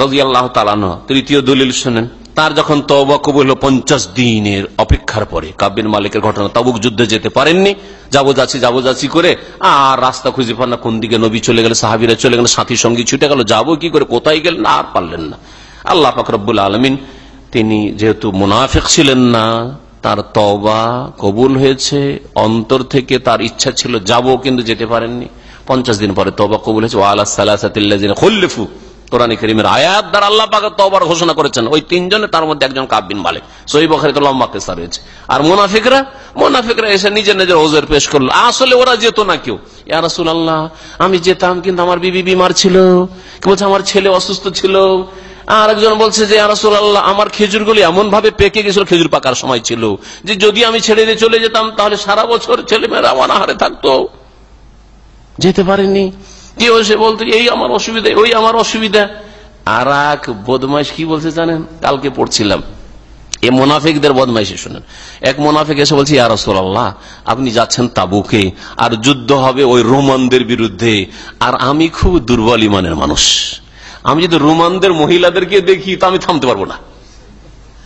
রাজি আল্লাহ তালান তৃতীয় দলিল শোনেন, তার যখন তবা কবুল হলো পঞ্চাশ দিনের অপেক্ষার পরে কাব্বিন মালিকের ঘটনা, তাবুক যুদ্ধে যেতে পারেননি যাব যাচ্ছি যাব যাচ্ছি করে, আর রাস্তা খুঁজে পান না, কোন দিকে নবী চলে গেলে, সাহাবিরা চলে গেলেন সাথী সঙ্গী ছুটে গেল, যাব কি করে, কোথায় গেলেন, আর পারলেন না। আল্লাহ ফাকরবুল আলমিন, তিনি যেহেতু মুনাফিক ছিলেন না তার তবা কবুল হয়েছে, অন্তর থেকে তার ইচ্ছা ছিল যাব কিন্তু যেতে পারেননি। পঞ্চাশ দিন পরে তবা কবুল হয়েছে। ওয়ালা সাল্লাহ খল্লিফু। কোরআন করিমের আয়াত দ্বারা আল্লাহ পাকে তবার ঘোষণা করেছেন। ওই তিনজনে তার মধ্যে একজন কাব্বিন মালিক। সই বখারিত লম্বা কেসা রয়েছে। আর মোনাফিকরা মোনাফিকরা এসে নিজের নিজের ওজের পেশ করল। আসলে ওরা যেত না কেউ। ইয়ারসুল আল্লাহ আমি যেতাম কিন্তু আমার বিবি বিমার ছিল। কি বলছে? আমার ছেলে অসুস্থ ছিল। আর একজন বলছে যে আল্লাহ আমার খেজুর গুলি এমন ভাবে পেকে গেছিল, খেজুর পাকার সময় ছিল যে যদি আমি ছেড়ে দিয়ে চলে যেতাম, তাহলে সারা বছর ছেলে মেয়েরা আমার আহারে থাকতো। যেতে পারেনি কেউ এসে বলতো, এই আমার অসুবিধা, ওই আমার অসুবিধা। আর এক বদমাইশ কি বলছে জানেন? কালকে পড়ছিলাম। এ মোনাফিকদের বদমাইশে শুনেন। এক মোনাফিক এসে বলছে আল্লাহ আপনি যাচ্ছেন তাবুকে, আর যুদ্ধ হবে ওই রোমানদের বিরুদ্ধে, আর আমি খুব দুর্বল ইমানের মানুষ। আমি যদি রোমানদের মহিলাদেরকে দেখি, তো আমি থামতে পারব না।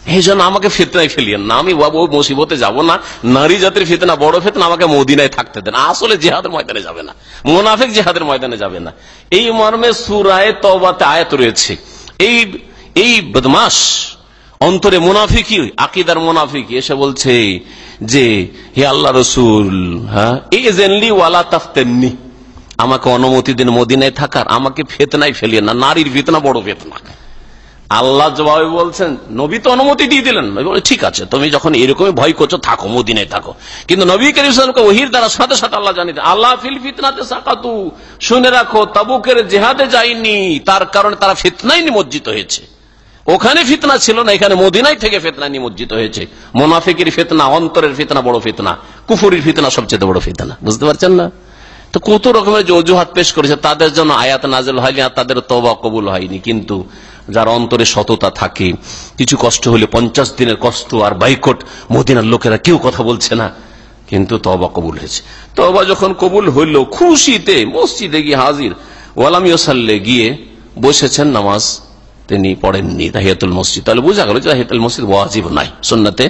এই জন্য আমাকে ফেতনায় ফেলিয়েন না। আমি বাবু, মুসিবতে যাব না। নারী জাতির ফেতনা, বড় ফেতনা, আমাকে মদিনায় থাকতে দেন। আসলে জেহাদের ময়দানে যাবে না। মোনাফিক জেহাদের ময়দানে যাবে না। এই মর্মে সুরায় তবাতে আয়াত রয়েছে। এই এই বদমাস অন্তরে মুনাফিকি আকিদার মুনাফিকি, এসে বলছে যে, হে আল্লাহ রসুল হ্যাঁ এই জেনলি ওয়ালা তাফতেননি। আমাকে অনুমতি দিন, মদিনায় থাকার আমাকে ফেতনায় ফেলিয়ে না, নারীর ফেতনা, বড় ফেতনা। আল্লাহ জবাবে বলছেন, নবী তো অনুমতি দিয়ে দিলেন। ঠিক আছে, তুমি যখন এরকমই ভয় করছ, থাকো, মদিনায় থাকো। কিন্তু নবী করিমকে ওহির দ্বারা সাথে সাথে আল্লাহ জানি আল্লাহ ফিল ফিতনাতে সাকাতু, শুনে রাখো, তাবুকের জেহাদে যায়নি তার কারণে তারা ফিতনাই নিমজ্জিত হয়েছে। ওখানে ফিতনা ছিল না, এখানে মদিনায় থেকে ফেতনা নিমজ্জিত হয়েছে। মোনাফিকের ফেতনা, অন্তরের ফিতনা, বড় ফিতনা, কুফুরির ফিতনা, সবচেয়ে বড় ফিতনা। বুঝতে পারছেন না? তো কত রকমের যে অজুহাত পেশ করেছে, তাদের জন্য আয়াত নাজেল হয়নি আর তাদের তবা কবুল হয়নি। কিন্তু যার অন্তরে সততা থাকে, কিছু কষ্ট হলে পঞ্চাশ দিনের কষ্ট আর বাইকট মদিনার লোকেরা কেউ কথা বলছে না, কিন্তু তবা কবুল হয়েছে। তবা যখন কবুল হইল, খুশিতে মসজিদে গিয়ে হাজির, ওয়ালাম ইসাল্লে গিয়ে বসেছেন নামাজ তিনি পড়েননি, তাহিয়াতুল মসজিদ। তাহলে বোঝা গেল যে তাহিয়াতুল মসজিদ ওয়াজিব নাই সন্নাতে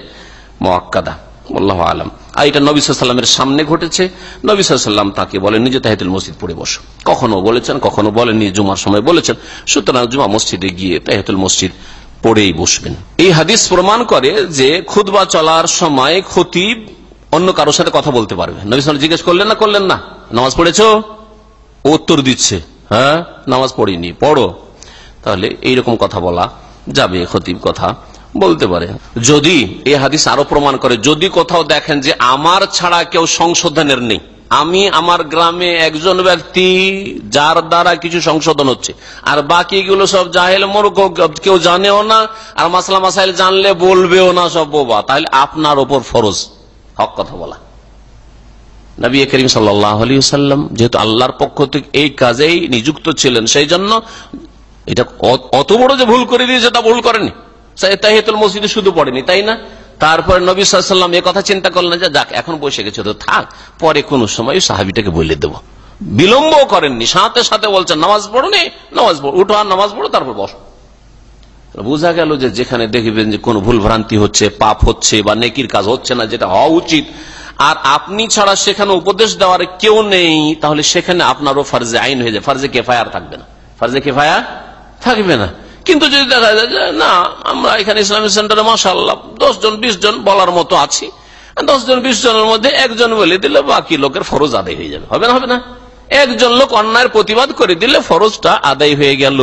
মোয়াক্কাদা। আল্লাহ আলম। আর এটা নবী সাল্লামের সামনে ঘটেছে। নবী সাল্লাম তাকে বলেন, নিজে তাহিদুল মসজিদ পড়ে বসো। কখনো বলেছেন, কখনো বলেননি, জুমার সময় বলেছেন। সুতরাং জুমা মসজিদে গিয়ে তাহিদুল মসজিদ পড়েই বসবেন। এই হাদিস প্রমাণ করে যে খুদবা চলার সময় খতিব অন্য কারোর সাথে কথা বলতে পারবে। নবী সাল জিজ্ঞেস করলেন, না করলেন না। নামাজ পড়েছ? উত্তর দিচ্ছে হ্যাঁ নামাজ পড়িনি, পড়ো। তাহলে এইরকম কথা বলা যাবে খতিব কথা। বলতে পারে। যদি এই হাদিস আরও প্রমাণ করে, যদি কোথাও দেখেন যে আমার ছাড়া কেউ সংশোধনের নেই, আমি আমার গ্রামে একজন ব্যক্তি যার দ্বারা কিছু সংশোধন হচ্ছে, আর বাকিগুলো সব জাহেল মূর্খ, কেউ জানেও না, আর মাসলা মাসাইল জানলে বলবেও না সব বোবা, তাহলে আপনার ওপর ফরজ। হক কথা বলা। নবী করিম সাল্লাম যেহেতু আল্লাহর পক্ষ থেকে এই কাজেই নিযুক্ত ছিলেন, সেই জন্য এটা অত বড় যে ভুল করে দিয়েছে তা ভুল করেনি। তাহিয়াতুল মসজিদে শুধু পড়েনি, তাই না? তারপরে নবী সাল্লাম এ কথা চিন্তা করলেন যে, যাক, এখন বসে গেছে, তো থাক, পরে কোন সময় সাহাবিটাকে বলে দেব। বিলম্ব করেননি, সাথে সাথে বলছেন, নামাজ পড়নি নামাজ পড়ো, উঠো আর নামাজ পড়ো, তারপর বসো। বোঝা গেল যে, যেখানে দেখবেন যে কোন ভুল ভ্রান্তি হচ্ছে, পাপ হচ্ছে বা নেকির কাজ হচ্ছে না, যেটা হওয়া উচিত। আর আপনি ছাড়া সেখানে উপদেশ দেওয়ার কেউ নেই, তাহলে সেখানে আপনারও ফার্জে আইন হয়ে যায়, ফার্জে কেফায়ার থাকবে না। ফার্জে কেফায়া থাকবে না। কিন্তু যদি দেখা যায় যে, না, আমরা এখানে ইসলামিক সেন্টারে মাসাল্লাহ দশ জন বিশ জন বলার মতো আছি। দশ জন বিশ জনের মধ্যে একজন বলে দিলে বাকি লোকের ফরজ আদায় হয়ে যাবে। হবে না হবে না? একজন লোক অন্যায়ের প্রতিবাদ করে দিলে ফরজটা আদায় হয়ে গেল।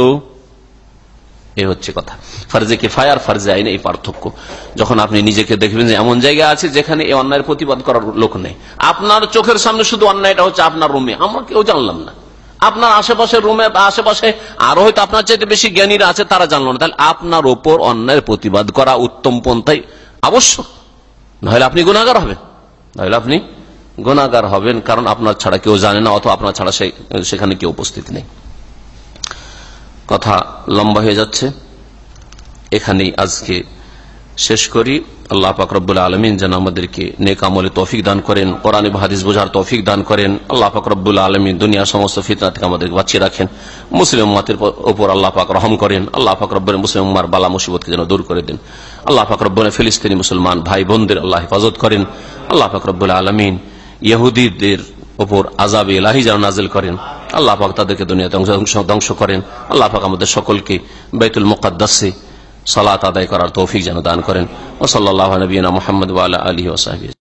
এই হচ্ছে কথা। ফার্জে কে ফায়ার ফার্জে আইন এই পার্থক্য। যখন আপনি নিজেকে দেখবেন যে এমন জায়গা আছে যেখানে এই অন্যায়ের প্রতিবাদ করার লোক নেই। আপনার চোখের সামনে শুধু অন্যায়টা হচ্ছে আপনার রুমে। আমরা কেউ জানলাম না। আপনার আশেপাশে রুমে আশেপাশে আরও হয়তো আপনার চাইতে বেশি জ্ঞানীরা আছে, তারা জানলো না। তাহলে আপনার ওপর অন্যায়ের প্রতিবাদ করা উত্তম পন্থাই আবশ্যক। নাহলে আপনি গুণাগার হবেন। নাহলে আপনি গুণাগার হবেন, কারণ আপনার ছাড়া কেউ জানে না, অথবা আপনার ছাড়া সেখানে কেউ উপস্থিত নেই। কথা লম্বা হয়ে যাচ্ছে। এখানেই আজকে শেষ করি। আল্লাহ পাক রব্বুল আলমিন যেন আমাদেরকে নেক আমলে তৌফিক দান করেন, কোরআন হাদিস বোঝার তৌফিক দান করেন। আল্লাহ পাক রব্বুল আলমিন দুনিয়ার সমস্ত ফিতনা থেকে আমাদেরকে বাঁচিয়ে রাখেন। মুসলিম উম্মাতের উপর আল্লাহ পাক রহম করেন। আল্লাহ পাক মুসলিম উম্মার বালা মুসিবতকে যেন দূর করে দেন। আল্লাহ পাক ফিলিস্তিনি মুসলমান ভাই বোনদের আল্লাহ হেফাজত করেন। আল্লাহ পাক রব্বুল আলমিন ইহুদিদের ওপর আজাব এলাহি যেন নাজিল করেন। আল্লাহ পাক তাদেরকে দুনিয়া ধ্বংস করেন। আল্লাহ পাক আমাদের সকলকে বেতুল মুকাদ্দাসে সালাত আদায় করার তৌফিক যেন দান করেন। ও সাল্লাহ নবীনা মোহাম্মদ আলী ওসাহাবি